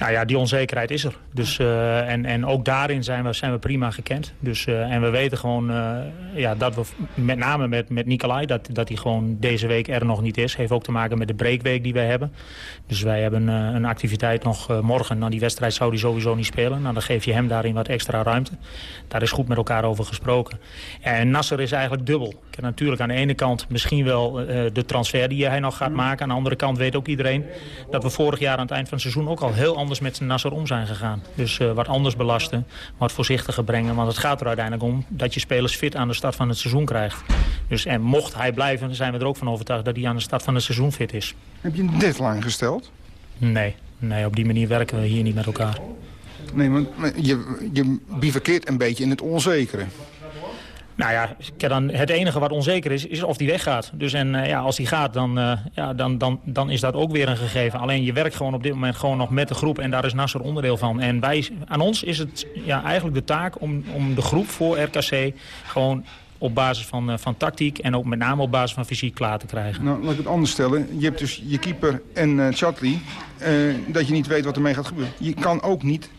Nou ja, die onzekerheid is er. Dus, uh, en, en ook daarin zijn we, zijn we prima gekend. Dus, uh, en we weten gewoon uh, ja, dat we met name met, met Nicolai, dat, dat hij gewoon deze week er nog niet is. Heeft ook te maken met de breekweek die wij hebben. Dus wij hebben een activiteit nog morgen. Nou, die wedstrijd zou hij sowieso niet spelen. Nou, dan geef je hem daarin wat extra ruimte. Daar is goed met elkaar over gesproken. En Nasser is eigenlijk dubbel. Ik natuurlijk aan de ene kant misschien wel uh, de transfer die hij nog gaat maken. Aan de andere kant weet ook iedereen dat we vorig jaar aan het eind van het seizoen ook al heel anders met Nasser om zijn gegaan. Dus uh, wat anders belasten, wat voorzichtiger brengen. Want het gaat er uiteindelijk om dat je spelers fit aan de start van het seizoen krijgt. Dus en mocht hij blijven, zijn we er ook van overtuigd dat hij aan de start van het seizoen fit is. Heb je een deadline gesteld? Nee, nee op die manier werken we hier niet met elkaar. Nee, want je, je bivakkeert een beetje in het onzekere. Nou ja, dan, het enige wat onzeker is, is of die weggaat. Dus en uh, ja, als die gaat, dan, uh, ja, dan, dan, dan is dat ook weer een gegeven. Alleen je werkt gewoon op dit moment gewoon nog met de groep en daar is Nasser onderdeel van. En wij, aan ons is het ja, eigenlijk de taak om, om de groep voor RKC gewoon op basis van, uh, van tactiek en ook met name op basis van fysiek klaar te krijgen. Nou, laat ik het anders stellen. Je hebt dus je keeper en uh, Chatley, dat je niet weet wat ermee gaat gebeuren. Je kan ook niet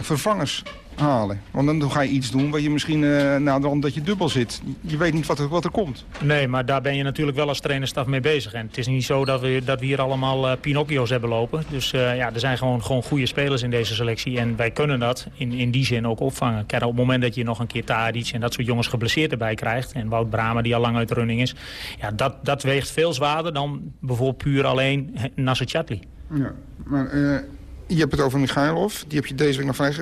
vervangers halen. Want dan ga je iets doen waar je misschien uh, na de hand dat je dubbel zit. Je weet niet wat er, wat er komt. Nee, maar daar ben je natuurlijk wel als trainerstaf mee bezig. En het is niet zo dat we, dat we hier allemaal uh, Pinocchio's hebben lopen. Dus uh, ja, er zijn gewoon, gewoon goede spelers in deze selectie. En wij kunnen dat in, in die zin ook opvangen. Kijk, op het moment dat je nog een keer Tadic en dat soort jongens geblesseerd erbij krijgt... en Wout Brama die al lang uit de running is... Ja, dat, dat weegt veel zwaarder dan bijvoorbeeld puur alleen Nasser Chatli. Ja, maar je hebt het over Michailov. Die heb je deze week nog vrij.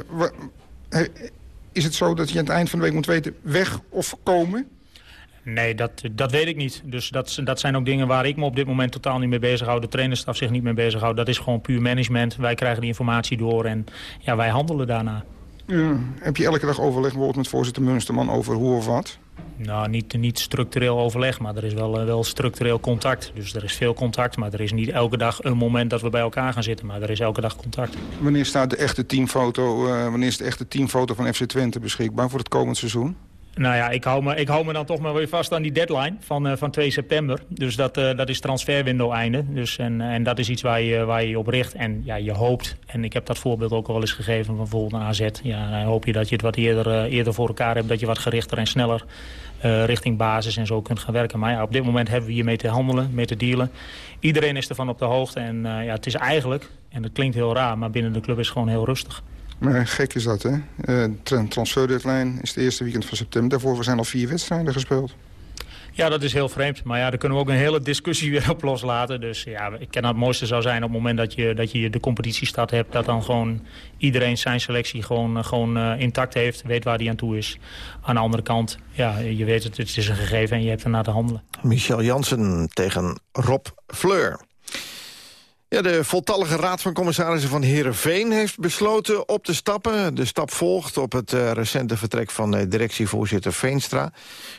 Is het zo dat je aan het eind van de week moet weten weg of komen? Nee, dat, dat weet ik niet. Dus dat, dat zijn ook dingen waar ik me op dit moment totaal niet mee bezighoud. De trainerstaf zich niet mee bezighoudt. Dat is gewoon puur management. Wij krijgen die informatie door en ja, wij handelen daarna. Ja. Heb je elke dag overleg bijvoorbeeld met voorzitter Munsterman over hoe of wat? Nou, niet, niet structureel overleg, maar er is wel, wel structureel contact. Dus er is veel contact, maar er is niet elke dag een moment dat we bij elkaar gaan zitten. Maar er is elke dag contact. Wanneer staat de echte teamfoto, uh, wanneer is de echte teamfoto van FC Twente beschikbaar voor het komend seizoen? Nou ja, ik hou, me, ik hou me dan toch maar weer vast aan die deadline van, uh, van 2 september. Dus dat, uh, dat is transferwindow einde. Dus, en, en dat is iets waar je, waar je op richt. En ja, je hoopt, en ik heb dat voorbeeld ook al wel eens gegeven van bijvoorbeeld een AZ. Ja, dan hoop je dat je het wat eerder, uh, eerder voor elkaar hebt. Dat je wat gerichter en sneller richting basis en zo kunt gaan werken. Maar op dit moment hebben we hiermee te handelen, mee te dealen. Iedereen is ervan op de hoogte. En ja, het is eigenlijk, en dat klinkt heel raar, maar binnen de club is het gewoon heel rustig. Maar gek is dat, hè? Uh, transferdeadline is het eerste weekend van september. Daarvoor zijn al vier wedstrijden gespeeld. Ja, dat is heel vreemd. Maar ja, daar kunnen we ook een hele discussie weer op loslaten. Dus ja, ik ken dat het mooiste zou zijn op het moment dat je, dat je de competitiestart hebt... dat dan gewoon iedereen zijn selectie gewoon, gewoon uh, intact heeft, weet waar hij aan toe is. Aan de andere kant, ja, je weet het, het is een gegeven en je hebt ernaar te handelen. Michel Jansen tegen Rob Fleur. Ja, de voltallige raad van commissarissen van Heerenveen heeft besloten op te stappen. De stap volgt op het uh, recente vertrek van uh, directievoorzitter Veenstra.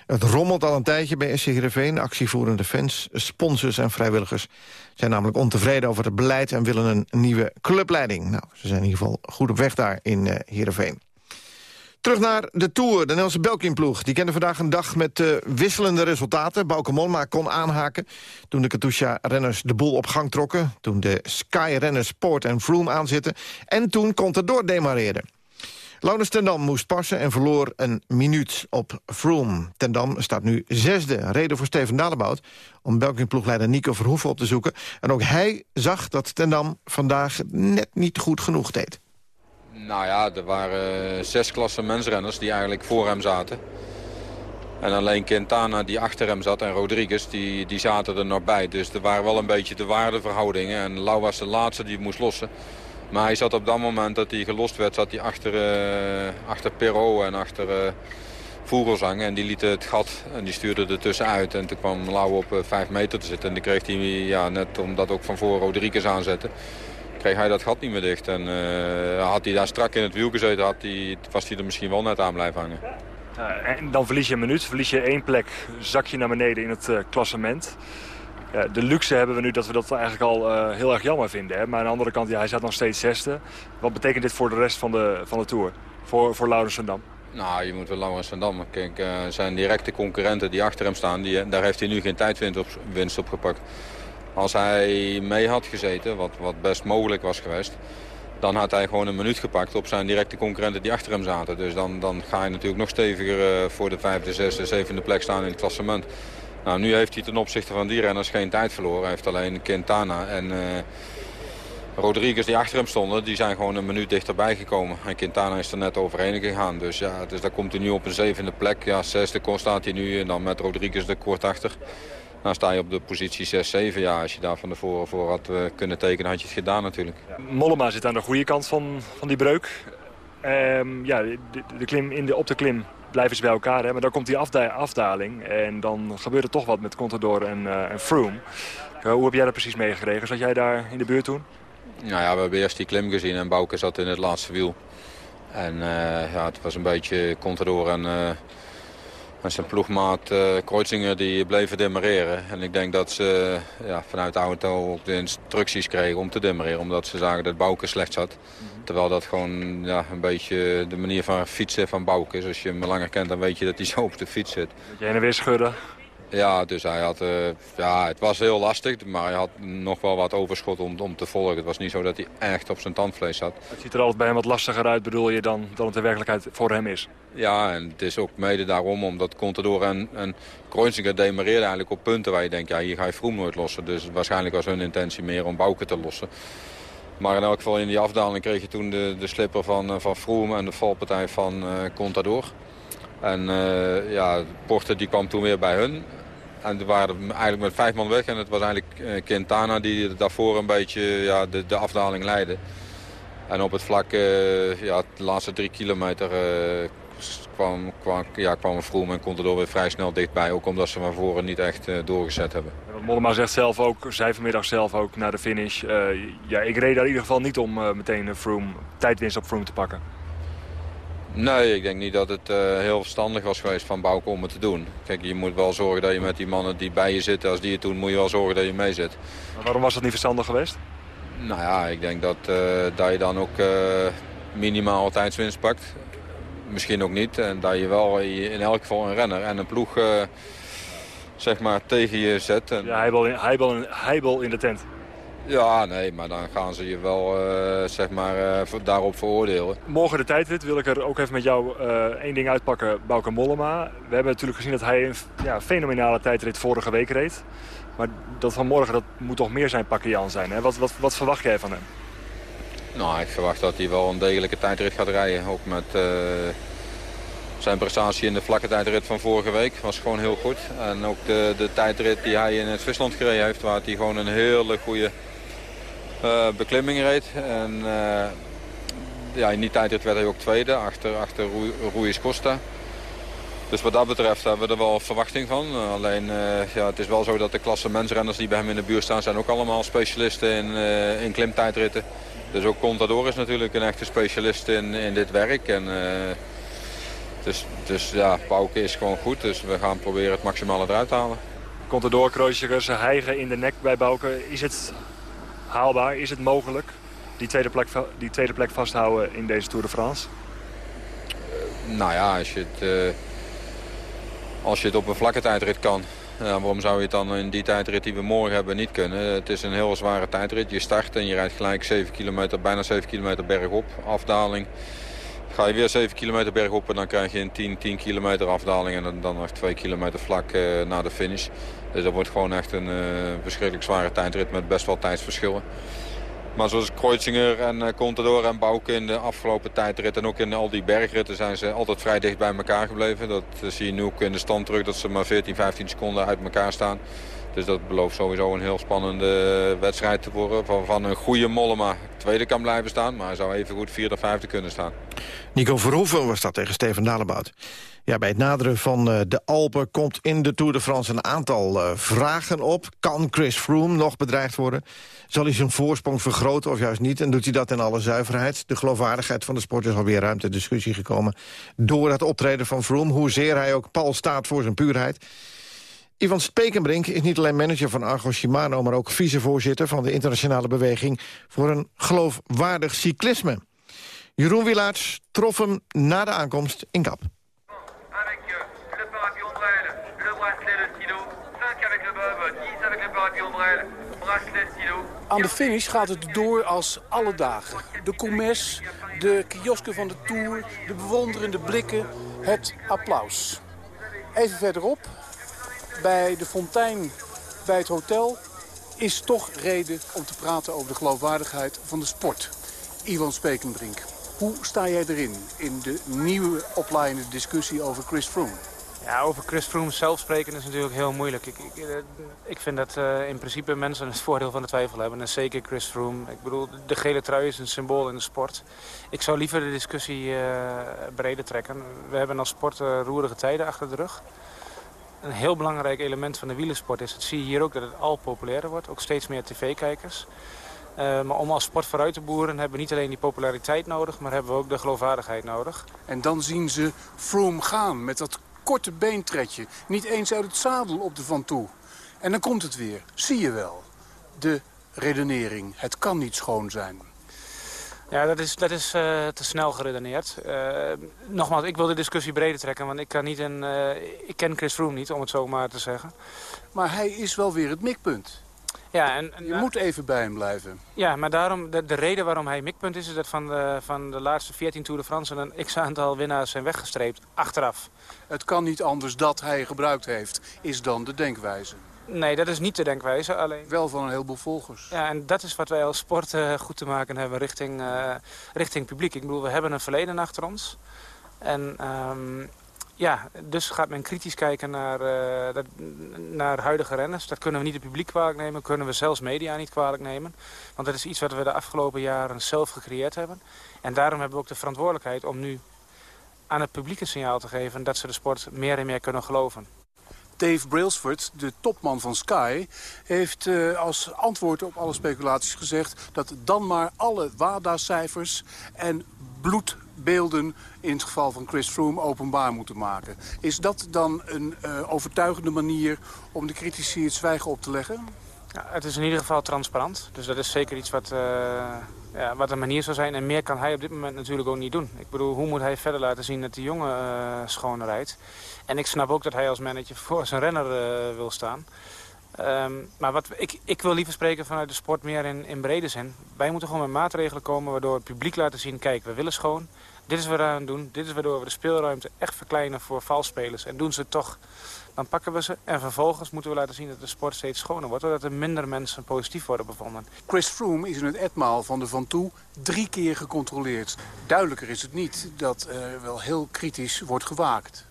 Het rommelt al een tijdje bij SC Heerenveen. Actievoerende fans, sponsors en vrijwilligers zijn namelijk ontevreden over het beleid... en willen een nieuwe clubleiding. Nou, ze zijn in ieder geval goed op weg daar in uh, Heerenveen. Terug naar de Tour, de Nelse Belkin-ploeg. Die kende vandaag een dag met uh, wisselende resultaten. Bauke Mollema kon aanhaken toen de Katusha-renners de boel op gang trokken. Toen de Sky-renners Poort en Froome aanzitten. En toen Contador demareerde. Laurens Tendam moest passen en verloor een minuut op Froome. Tendam staat nu zesde. Reden voor Steven Dalebout om Belkin-ploegleider Nico Verhoeven op te zoeken. En ook hij zag dat Tendam vandaag net niet goed genoeg deed. Nou ja, er waren zes klassen mensrenners die eigenlijk voor hem zaten. En alleen Quintana die achter hem zat en Rodriguez die, die zaten er nog bij. Dus er waren wel een beetje de waardeverhoudingen. En Lau was de laatste die moest lossen. Maar hij zat op dat moment dat hij gelost werd, zat hij achter, uh, achter Perrault en achter uh, Vogelsang. En die liet het gat en die stuurde er tussenuit. En toen kwam Lauw op uh, vijf meter te zitten. En dan kreeg hij, ja, net omdat ook van voor Rodriguez aanzette... kreeg hij dat gat niet meer dicht. En uh, had hij daar strak in het wiel gezeten, had hij, was hij er misschien wel net aan blijven hangen. Uh, en dan verlies je een minuut, verlies je één plek, zak je naar beneden in het klassement. Ja, de luxe hebben we nu dat we dat eigenlijk al uh, heel erg jammer vinden. Hè? Maar aan de andere kant, ja, hij staat nog steeds zesde. Wat betekent dit voor de rest van de, van de Tour? Voor, voor Laurens van Dam? Nou, je moet wel Laurens van Dam. Kijk, uh, zijn directe concurrenten die achter hem staan, die, daar heeft hij nu geen tijdwinst op, winst op gepakt. Als hij mee had gezeten, wat, wat best mogelijk was geweest... dan had hij gewoon een minuut gepakt op zijn directe concurrenten die achter hem zaten. Dus dan, dan ga je natuurlijk nog steviger uh, voor de vijfde, zesde, zevende plek staan in het klassement. Nou, nu heeft hij ten opzichte van die renners geen tijd verloren. Hij heeft alleen Quintana en uh, Rodriguez die achter hem stonden, die zijn gewoon een minuut dichterbij gekomen. En Quintana is er net overheen gegaan. Dus ja, dus daar komt hij nu op een zevende plek. Ja, zesde staat hij nu en dan met Rodriguez er kort achter. Dan sta je op de positie 6-7. Ja, als je daar van tevoren voor had uh, kunnen tekenen, had je het gedaan natuurlijk. Mollema zit aan de goede kant van, van die breuk. Um, ja, de, de, klim in de, op de klim blijven ze bij elkaar. Hè? Maar dan komt die afda afdaling en dan gebeurt er toch wat met Contador en, uh, en Froome. Uh, hoe heb jij dat precies meegekregen? Zat jij daar in de buurt toen? Nou ja, we hebben eerst die klim gezien en Bouke zat in het laatste wiel. En uh, ja, het was een beetje Contador en, en zijn ploegmaat Kreuzinger die bleven demareren. En ik denk dat ze ja, vanuit de auto ook de instructies kregen om te demareren. Omdat ze zagen dat Bouke slecht zat. Terwijl dat gewoon ja, een beetje de manier van fietsen van Bouke is. Als je hem langer kent, dan weet je dat hij zo op de fiets zit. Dat jij en weer schudden? Ja, dus hij had, uh, ja, het was heel lastig, maar hij had nog wel wat overschot om, om te volgen. Het was niet zo dat hij echt op zijn tandvlees zat. Het ziet er altijd bij hem wat lastiger uit, bedoel je, dan, dan het de werkelijkheid voor hem is? Ja, en het is ook mede daarom, omdat Contador en, en Kreuziger demareerden eigenlijk op punten waar je denkt, ja, hier ga je Vroom nooit lossen. Dus waarschijnlijk was hun intentie meer om Bouke te lossen. Maar in elk geval in die afdaling kreeg je toen de, de slipper van, van Froome en de valpartij van uh, Contador. En uh, ja, Porter die kwam toen weer bij hun. En we waren eigenlijk met vijf man weg. En het was eigenlijk uh, Quintana die daarvoor een beetje ja, de, de afdaling leidde. En op het vlak, ja, de laatste drie kilometer kwam, kwam, ja, kwamen Froome en Contador weer vrij snel dichtbij. Ook omdat ze van voren niet echt doorgezet hebben. Mollema zegt zelf ook, zei vanmiddag zelf ook naar de finish... Uh, ja, ik reed daar in ieder geval niet om uh, meteen Froome, tijdwinst op Froome te pakken. Nee, ik denk niet dat het uh, heel verstandig was geweest van Bouke om het te doen. Kijk, je moet wel zorgen dat je met die mannen die bij je zitten, als die het doen, moet je wel zorgen dat je mee zit. Maar waarom was dat niet verstandig geweest? Nou ja, ik denk dat, dat je dan ook minimaal tijdswinst pakt. Misschien ook niet. En dat je wel in elk geval een renner en een ploeg zeg maar, tegen je zet. En... Ja, in, heibel in de tent. Ja, nee, maar dan gaan ze je wel uh, zeg maar, uh, daarop veroordelen. Morgen de tijdrit wil ik er ook even met jou uh, één ding uitpakken. Bauke Mollema. We hebben natuurlijk gezien dat hij een ja, fenomenale tijdrit vorige week reed. Maar dat van morgen dat moet toch meer zijn pakken Jan zijn. Hè? Wat, wat, wat verwacht jij van hem? Nou, ik verwacht dat hij wel een degelijke tijdrit gaat rijden. Ook met zijn prestatie in de vlakke tijdrit van vorige week was gewoon heel goed. En ook de, de tijdrit die hij in het Zwitserland gereden heeft, waar hij gewoon een hele goede beklimming reed. En uh, ja, in die tijdrit werd hij ook tweede, achter, achter Ruiz Costa. Dus wat dat betreft hebben we er wel verwachting van. Alleen uh, ja, het is wel zo dat de klasse mensrenners die bij hem in de buurt staan... zijn ook allemaal specialisten in, in klimtijdritten. Dus ook Contador is natuurlijk een echte specialist in, in dit werk. En, dus, dus ja, Pauke is gewoon goed. Dus we gaan proberen het maximale eruit te halen. Komt er door, Kreuzigers, hijgen in de nek bij Bouke. Is het haalbaar? Is het mogelijk? Die tweede plek, die tweede plek vasthouden in deze Tour de France? Uh, nou ja, als je het, uh, als je het op een vlakke tijdrit kan... Ja, waarom zou je het dan in die tijdrit die we morgen hebben niet kunnen? Het is een heel zware tijdrit. Je start en je rijdt gelijk 7 kilometer, bijna 7 kilometer bergop. Afdaling. Ga je weer 7 kilometer bergop en dan krijg je een 10, 10 kilometer afdaling en dan, nog 2 kilometer vlak uh, naar de finish. Dus dat wordt gewoon echt een uh, verschrikkelijk zware tijdrit met best wel tijdsverschillen. Maar zoals Kreuzinger en uh, Contador en Bouke in de afgelopen tijdrit en ook in al die bergritten zijn ze altijd vrij dicht bij elkaar gebleven. Dat zie je nu ook in de stand terug dat ze maar 14, 15 seconden uit elkaar staan. Dus dat belooft sowieso een heel spannende wedstrijd te worden. Van, van een goede Mollema tweede kan blijven staan. Maar hij zou even goed vierde of vijfde kunnen staan. Nico Verhoeven was dat tegen Steven Dalebout. Ja, bij het naderen van eh, de Alpen komt in de Tour de France een aantal eh, vragen op. Kan Chris Froome nog bedreigd worden? Zal hij zijn voorsprong vergroten of juist niet? En doet hij dat in alle zuiverheid? De geloofwaardigheid van de sport is alweer ruimte discussie gekomen... door het optreden van Froome, hoezeer hij ook pal staat voor zijn puurheid. Ivan Spekenbrink is niet alleen manager van Argo Shimano... maar ook vicevoorzitter van de internationale beweging... voor een geloofwaardig cyclisme. Jeroen Wilaerts trof hem na de aankomst in Kap. Aan de finish gaat het door als alle dagen. De commerce, de kiosken van de Tour, de bewonderende blikken, het applaus. Even verderop, bij de fontein bij het hotel... is toch reden om te praten over de geloofwaardigheid van de sport. Ivan Spekenbrink, hoe sta jij erin in de nieuwe oplaaiende discussie over Chris Froome? Ja, over Chris Froome zelf spreken is natuurlijk heel moeilijk. Ik, ik, eh, ik vind dat uh, in principe mensen het voordeel van de twijfel hebben. En zeker Chris Froome. Ik bedoel, de gele trui is een symbool in de sport. Ik zou liever de discussie uh, breder trekken. We hebben als sport roerige tijden achter de rug. Een heel belangrijk element van de wielersport is, dat zie je hier ook, dat het al populairder wordt. Ook steeds meer tv-kijkers. Uh, maar om als sport vooruit te boeren hebben we niet alleen die populariteit nodig... maar hebben we ook de geloofwaardigheid nodig. En dan zien ze Froome gaan met dat korte beentredje. Niet eens uit het zadel op de Van Toe. En dan komt het weer. Zie je wel. De redenering. Het kan niet schoon zijn. Ja, dat is, dat is uh, te snel geredeneerd. Uh, nogmaals, ik wil de discussie breder trekken, want ik, kan niet een, uh, ik ken Chris Froome niet, om het zo maar te zeggen. Maar hij is wel weer het mikpunt. Ja, en, en je moet even bij hem blijven. Ja, maar daarom, de, de reden waarom hij mikpunt is... is dat van de, van de laatste 14 Tour de France... een x-aantal winnaars zijn weggestreept, achteraf. Het kan niet anders dat hij gebruikt heeft, is dan de denkwijze. Nee, dat is niet de denkwijze. Alleen... Wel van een heleboel volgers. Ja, en dat is wat wij als sport uh, goed te maken hebben richting, uh, richting publiek. Ik bedoel, we hebben een verleden achter ons. En um, ja, dus gaat men kritisch kijken naar, uh, naar huidige renners. Dat kunnen we niet het publiek kwalijk nemen, kunnen we zelfs media niet kwalijk nemen. Want dat is iets wat we de afgelopen jaren zelf gecreëerd hebben. En daarom hebben we ook de verantwoordelijkheid om nu aan het publiek een signaal te geven... dat ze de sport meer en meer kunnen geloven. Dave Brailsford, de topman van Sky, heeft uh, als antwoord op alle speculaties gezegd... dat dan maar alle WADA-cijfers en bloedbeelden in het geval van Chris Froome openbaar moeten maken. Is dat dan een uh, overtuigende manier om de critici het zwijgen op te leggen? Ja, het is in ieder geval transparant. Dus dat is zeker iets wat, uh, ja, wat een manier zou zijn. En meer kan hij op dit moment natuurlijk ook niet doen. Ik bedoel, hoe moet hij verder laten zien dat die jongen uh, schoon rijdt? En ik snap ook dat hij als manager voor zijn renner wil staan. Um, maar wat, ik, ik wil liever spreken vanuit de sport meer in, in brede zin. Wij moeten gewoon met maatregelen komen waardoor het publiek laten zien... kijk, we willen schoon, dit is wat we aan doen. Dit is waardoor we de speelruimte echt verkleinen voor valspelers. En doen ze het toch, dan pakken we ze. En vervolgens moeten we laten zien dat de sport steeds schoner wordt. Zodat er minder mensen positief worden bevonden. Chris Froome is in het etmaal van de Van Toe drie keer gecontroleerd. Duidelijker is het niet dat er wel heel kritisch wordt gewaakt.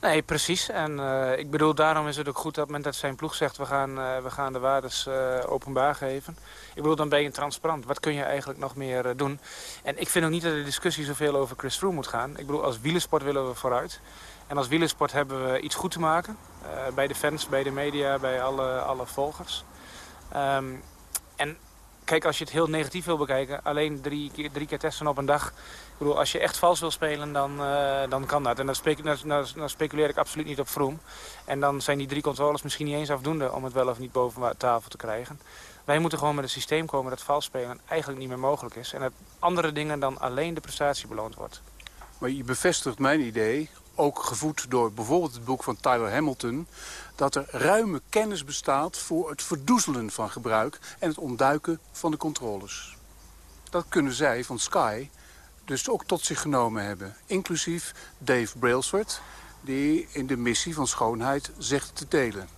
Nee, precies. En uh, ik bedoel, daarom is het ook goed dat men dat zijn ploeg zegt... we gaan, uh, we gaan de waardes uh, openbaar geven. Ik bedoel, dan ben je transparant. Wat kun je eigenlijk nog meer doen? En ik vind ook niet dat de discussie zoveel over Chris Froome moet gaan. Ik bedoel, als wielersport willen we vooruit. En als wielersport hebben we iets goed te maken. bij de fans, bij de media, bij alle, alle volgers. Um, en kijk, als je het heel negatief wil bekijken... alleen drie keer, drie keer testen op een dag... Ik bedoel, als je echt vals wil spelen, dan, uh, dan kan dat. En dan, specu dan, dan, speculeer ik absoluut niet op Vroom. En dan zijn die drie controles misschien niet eens afdoende... om het wel of niet boven tafel te krijgen. Wij moeten gewoon met een systeem komen dat vals spelen eigenlijk niet meer mogelijk is. En dat andere dingen dan alleen de prestatie beloond wordt. Maar je bevestigt mijn idee, ook gevoed door bijvoorbeeld het boek van Tyler Hamilton... dat er ruime kennis bestaat voor het verdoezelen van gebruik... en het ontduiken van de controles. Dat kunnen zij van Sky dus ook tot zich genomen hebben. Inclusief Dave Brailsford, die in de missie van schoonheid zegt te delen.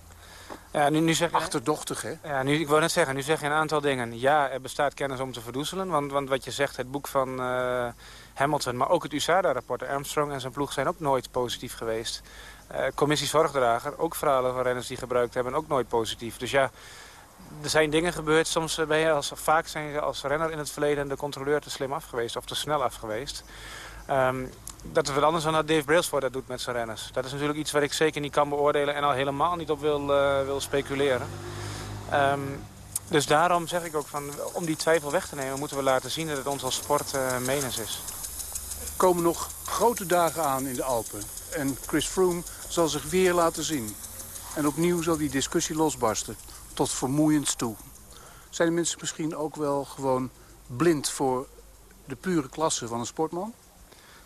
Ja, nu, nu zeg je, Achterdochtig, hè? Ja, nu, ik wou net zeggen, nu zeg je een aantal dingen. Ja, er bestaat kennis om te verdoezelen. Want, want wat je zegt, het boek van uh, Hamilton... maar ook het USADA-rapport, Armstrong en zijn ploeg... zijn ook nooit positief geweest. Uh, commissie Zorgdrager, ook verhalen van renners die gebruikt hebben... ook nooit positief. Dus ja, er zijn dingen gebeurd. Soms ben je als, vaak zijn als renner in het verleden de controleur te slim af geweest of te snel af geweest. Ehm, dat is wat anders dan dat Dave Brailsford dat doet met zijn renners. Dat is natuurlijk iets wat ik zeker niet kan beoordelen en al helemaal niet op wil, eh, wil speculeren. Ehm, dus daarom zeg ik ook van, om die twijfel weg te nemen... moeten we laten zien dat het ons als sport uh, menens is. Komen nog grote dagen aan in de Alpen. En Chris Froome zal zich weer laten zien. En opnieuw zal die discussie losbarsten. Tot vermoeiend toe. Zijn de mensen misschien ook wel gewoon blind voor de pure klasse van een sportman?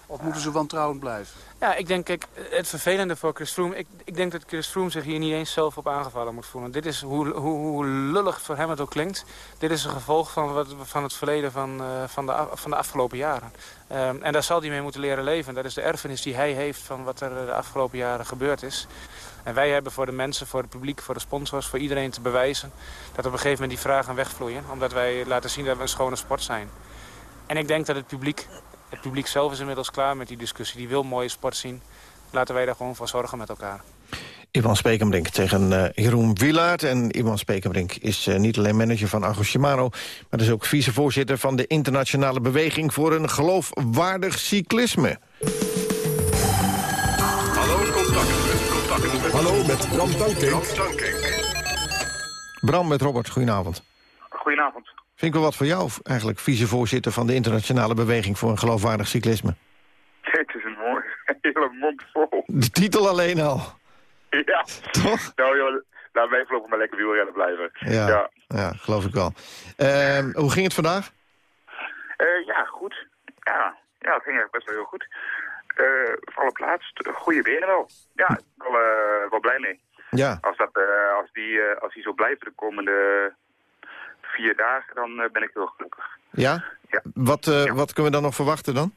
Of moeten ze wantrouwend blijven? Ja, ik denk, kijk, het vervelende voor Chris Froome... Ik, ik denk dat Chris Froome zich hier niet eens zelf op aangevallen moet voelen. Dit is, hoe, hoe, lullig voor hem het ook klinkt... dit is een gevolg van, wat, van het verleden van, uh, van, de, van de afgelopen jaren. Um, en daar zal hij mee moeten leren leven. Dat is de erfenis die hij heeft van wat er de afgelopen jaren gebeurd is. En wij hebben voor de mensen, voor het publiek, voor de sponsors... voor iedereen te bewijzen dat op een gegeven moment die vragen wegvloeien. Omdat wij laten zien dat we een schone sport zijn. En ik denk dat het publiek het publiek zelf is inmiddels klaar met die discussie. Die wil mooie sport zien. Laten wij daar gewoon voor zorgen met elkaar. Ivan Spekenbrink tegen uh, Jeroen Wielaert. En Ivan Spekenbrink is uh, niet alleen manager van Argo Shimano... maar is ook vicevoorzitter van de internationale beweging... voor een geloofwaardig cyclisme. Hallo, contact, contact. Hallo, met Bram Tankink. Bram met Robert, goedenavond. Goedenavond. Vind ik wel wat voor jou eigenlijk, vicevoorzitter van de internationale beweging voor een geloofwaardig cyclisme. Het is een mooi, hele mond vol. De titel alleen al. Ja. Toch? Nou joh, laten wij voorlopig maar lekker wielrennen blijven. Ja, ja. ja geloof ik wel. Uh, hoe ging het vandaag? Uh, ja, goed. Ja, ja, het ging eigenlijk best wel heel goed. Uh, voor alle plaats, goede weer wel. Ja, ik ben wel, wel blij mee. Ja. Als, dat, als, die, als die zo blijven de komende vier dagen, dan uh, ben ik heel gelukkig. Ja? ja. Wat, uh, ja. wat kunnen we dan nog verwachten dan?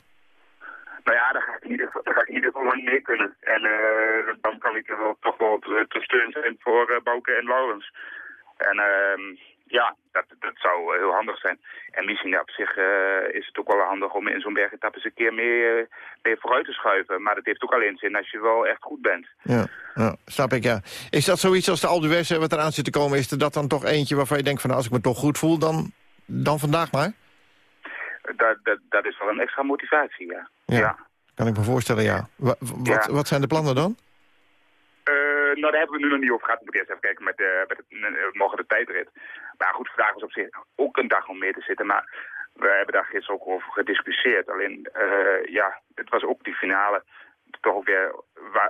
Nou ja, dan ga ik in ieder geval, ga ik in ieder geval niet meer kunnen. En uh, dan kan ik er wel, toch wel te, te steun zijn voor uh, Bouke en Laurens. En ja, dat, dat zou heel handig zijn. En misschien ja, op zich is het ook wel handig om in zo'n bergetappe eens een keer meer, meer vooruit te schuiven. Maar dat heeft ook alleen zin als je wel echt goed bent. Ja, ja snap ik, ja. Is dat zoiets als de Alpe wat eraan zit te komen? Is er dat dan toch eentje waarvan je denkt van nou, als ik me toch goed voel, dan, dan vandaag maar? Dat, dat, dat is wel een extra motivatie, ja. Ja, ja. kan ik me voorstellen, ja. Wat, wat, ja. wat zijn de plannen dan? Uh, nou, daar hebben we nu nog niet over gehad. Ik moet eerst even kijken met, uh, met het, uh, morgen de tijdrit. Maar goed, vandaag was op zich ook een dag om mee te zitten. Maar we hebben daar gisteren ook over gediscussieerd. Alleen, ja, het was ook die finale. Toch ook weer,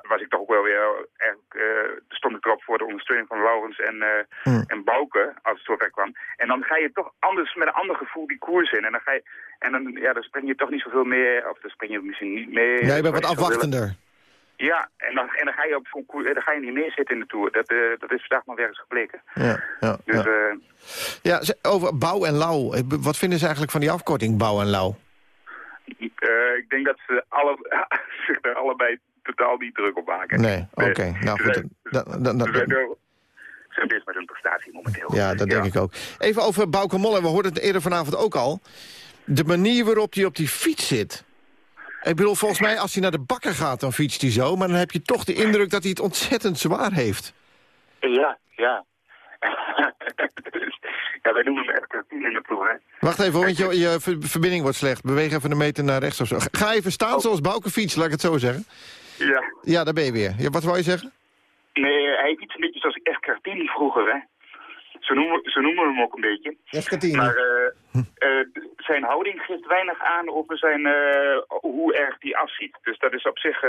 was ik toch ook wel weer, eigenlijk, stond ik erop voor de ondersteuning van Laurens en, mm. en Bouke, als het zover kwam. En dan ga je toch anders, met een ander gevoel die koers in. En dan, ga je, en dan, ja, dan spring je toch niet zoveel meer, of dan spring je misschien niet meer. Ja, je bent wat afwachtender. Ja, en dan, en dan ga je op koers, dan ga je niet meer zitten in de Tour. Dat, uh, dat is vandaag maar weer eens gebleken. Ja, ja, dus, ja. Uh, ja, over Bouw en Lau. Wat vinden ze eigenlijk van die afkorting Bouw en Lau? Uh, ik denk dat ze alle, zich er allebei totaal niet druk op maken. Nee, oké. Okay. Nou goed. Ze zijn bezig met hun prestatie momenteel. Ja, dat denk ik ook. Even over Bouke Moller. We hoorden het eerder vanavond ook al. De manier waarop hij op die fiets zit... Ik bedoel, volgens mij, als hij naar de bakker gaat, dan fietst hij zo. Maar dan heb je toch de indruk dat hij het ontzettend zwaar heeft. Ja, ja. ja, wij noemen hem echt een in de ploeg, hè. Wacht even, want je, je verbinding wordt slecht. Beweeg even een meter naar rechts of zo. Ga even staan oh. zoals Bouke fiets, laat ik het zo zeggen. Ja. Ja, daar ben je weer. Ja, wat wou je zeggen? Nee, hij fietst een beetje zoals Escartini vroeger, hè. Zo noemen, zo noemen we hem ook een beetje. Escartini. Maar uh, uh, zijn houding geeft weinig aan over zijn, uh, hoe erg hij afziet. Dus dat is op zich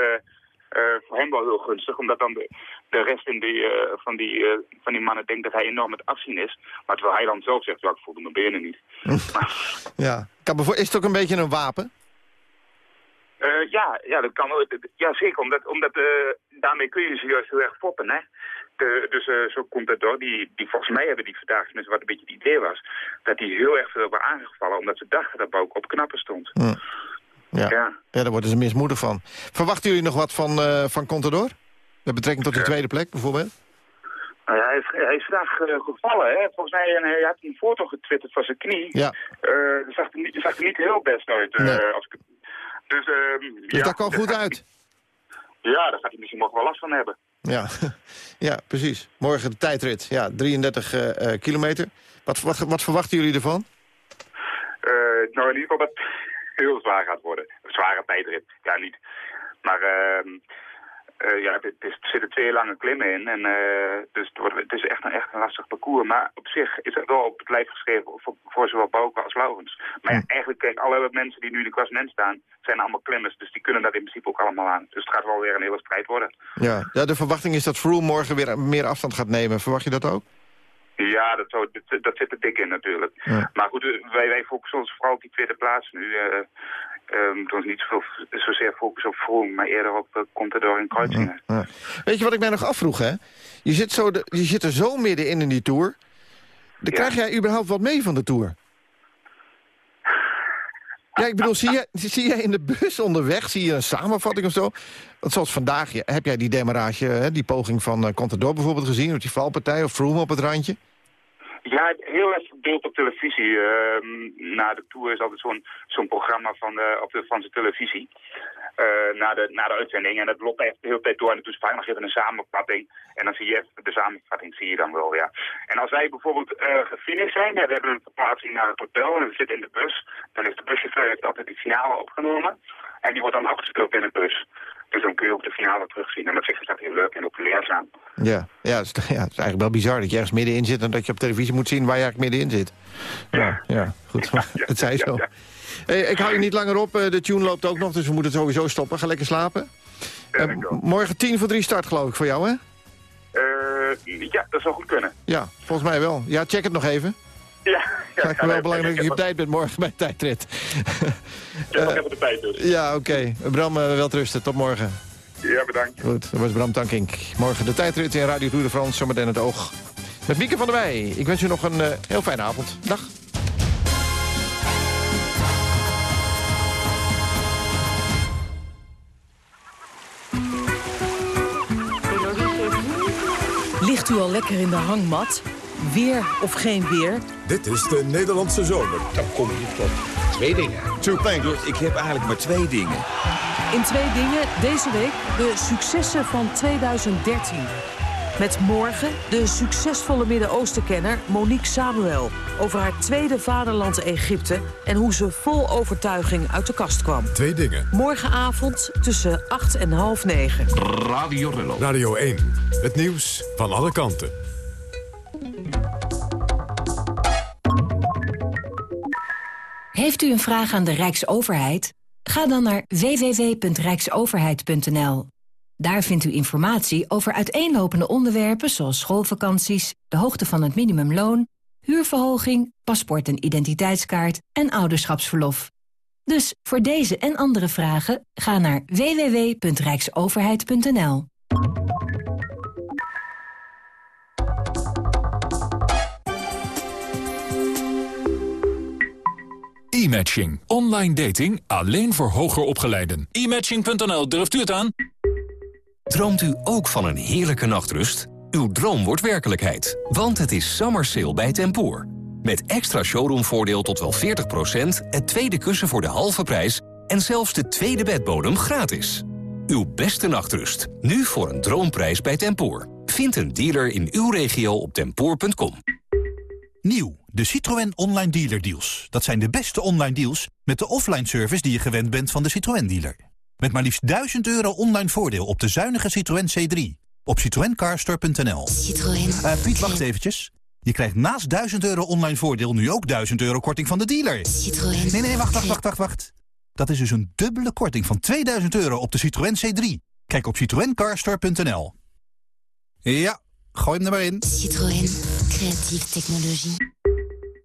voor hem wel heel gunstig. Omdat dan de, de rest in die, van, die, van die mannen denkt dat hij enorm het afzien is. Maar terwijl hij dan zelf zegt, ik voelde mijn benen niet. maar, ja. Is het ook een beetje een wapen? Ja, ja, dat kan ja, zeker. Omdat, omdat daarmee kun je ze juist heel erg foppen, hè. De, dus uh, zo komt het door. Die, die, volgens mij hebben die vandaag, tenminste wat een beetje het idee was, dat die heel erg veel hebben aangevallen, omdat ze dachten dat Bouk op knappen stond. Ja. Ja. ja. ja, daar worden ze mismoedig van. Verwachten jullie nog wat van, van Contador? Met betrekking tot die tweede plek, bijvoorbeeld? Nou ja, hij, is, hij is vandaag gevallen, hè. Volgens mij, en hij had een foto getwitterd van zijn knie. Ja. dat zag er, niet, zag er niet heel best uit, nee. als ik dus, uh, dus ja, dat kwam goed uit? Ja, daar gaat hij misschien nog wel last van hebben. Ja, ja precies. Morgen de tijdrit. Ja, 33 eh, eh, kilometer. Wat, wat, wat verwachten jullie ervan? Eh, nou, in ieder geval dat het heel zwaar gaat worden. Een zware tijdrit, ja niet. Maar ehm, eh, ja, het, is, er zitten twee lange klimmen in. En, eh, dus het, wordt, het is echt een, echt een lastig parcours. Maar op zich is het wel op het lijf geschreven voor, voor zowel Bouke als Laurens. Maar ja, eigenlijk, kijk, alle mensen die nu in de klassement staan, zijn allemaal klimmers. Dus die kunnen dat in principe ook allemaal aan. Dus het gaat wel weer een hele strijd worden. Ja, ja de verwachting is dat Froome morgen weer meer afstand gaat nemen. Verwacht je dat ook? Ja, dat, zou, dat, dat zit er dik in natuurlijk. Ja. Maar goed, wij, wij focussen ons vooral op die tweede plaats nu. eh eh, moeten ons niet zoveel, zozeer focussen op Vroom, maar eerder op uh, Contador en Kreuzinger. Ja. Weet je wat ik mij nog afvroeg, hè? Je zit, zo de, je zit er zo middenin in die Tour. Dan krijg jij überhaupt wat mee van de Tour? Ja, ik bedoel, zie jij, zie jij in de bus onderweg, zie je een samenvatting of zo? Want zoals vandaag, heb jij die demarage, hè, die poging van uh, Contador bijvoorbeeld gezien... of die valpartij of Froome op het randje? Ja, heel erg beeld op televisie. Uh, na de Tour is altijd zo'n zo'n programma van de, op de Franse televisie. Uh, na, de, na de uitzending. En dat loopt echt de hele tijd door. En toen is vaak nog even een samenvatting. En dan zie je de samenvatting zie je dan wel, ja. En als wij bijvoorbeeld uh, gefinished zijn, ja, we hebben een verplaatsing naar het hotel en we zitten in de bus. Dan is de buschauffeur heeft altijd die finale opgenomen. En die wordt dan afgespeeld in de bus. Dus dan kun je ook de finale terugzien. En dat is dat heel leuk en ook leerzaam. Ja, ja, het, is, ja, het is eigenlijk wel bizar dat je ergens middenin zit... en dat je op televisie moet zien waar je eigenlijk middenin zit. Ja, ja goed. Ja, het zei zo. Hey, ik hou je niet langer op. De tune loopt ook nog, dus we moeten het sowieso stoppen. Ga lekker slapen. Uh, morgen tien voor drie start, geloof ik, voor jou, hè? Ja, dat zou goed kunnen. Ja, volgens mij wel. Ja, check het nog even. Ja, ja me wel belangrijk dat je op tijd bent morgen bij tijdrit. Ja, nog even de tijd dus. Ja, oké. Okay. Bram, wel rusten. Tot morgen. Ja, bedankt. Goed, dat was Bram Tankink. Morgen de tijdrit in Radio Tour de France, zometeen het oog. Met Mieke van der Wij. Ik wens u nog een uh, heel fijne avond. Dag. Ligt u al lekker in de hangmat? Weer of geen weer? Dit is de Nederlandse zomer. Dan kom je tot twee dingen. Two things. Ik heb eigenlijk maar twee dingen. In twee dingen deze week de successen van 2013. Met morgen de succesvolle Midden-Oostenkenner Monique Samuel... over haar tweede vaderland Egypte... en hoe ze vol overtuiging uit de kast kwam. Twee dingen. Morgenavond tussen 8 en half negen. Radio Rello. Radio 1. Het nieuws van alle kanten. Heeft u een vraag aan de Rijksoverheid? Ga dan naar www.rijksoverheid.nl. Daar vindt u informatie over uiteenlopende onderwerpen zoals schoolvakanties, de hoogte van het minimumloon, huurverhoging, paspoort en identiteitskaart en ouderschapsverlof. Dus voor deze en andere vragen ga naar www.rijksoverheid.nl. E-matching. Online dating alleen voor hoger opgeleiden. E-matching.nl, durft u het aan? Droomt u ook van een heerlijke nachtrust? Uw droom wordt werkelijkheid, want het is summer sale bij Tempoor. Met extra showroomvoordeel tot wel 40%, het tweede kussen voor de halve prijs... en zelfs de tweede bedbodem gratis. Uw beste nachtrust, nu voor een droomprijs bij Tempoor. Vind een dealer in uw regio op tempoor.com. Nieuw, de Citroën Online Dealer Deals. Dat zijn de beste online deals met de offline service die je gewend bent van de Citroën dealer. Met maar liefst 1000 euro online voordeel op de zuinige Citroën C3. Op citroencarstore.nl. Citroën. Uh, Piet, wacht eventjes. Je krijgt naast 1000 euro online voordeel nu ook 1000 euro korting van de dealer. Citroën. Nee, nee, wacht, wacht, wacht, wacht, wacht. Dat is dus een dubbele korting van 2000 euro op de Citroën C3. Kijk op citroencarstore.nl. Ja, gooi hem er maar in. Citroën. Creatieve technologie.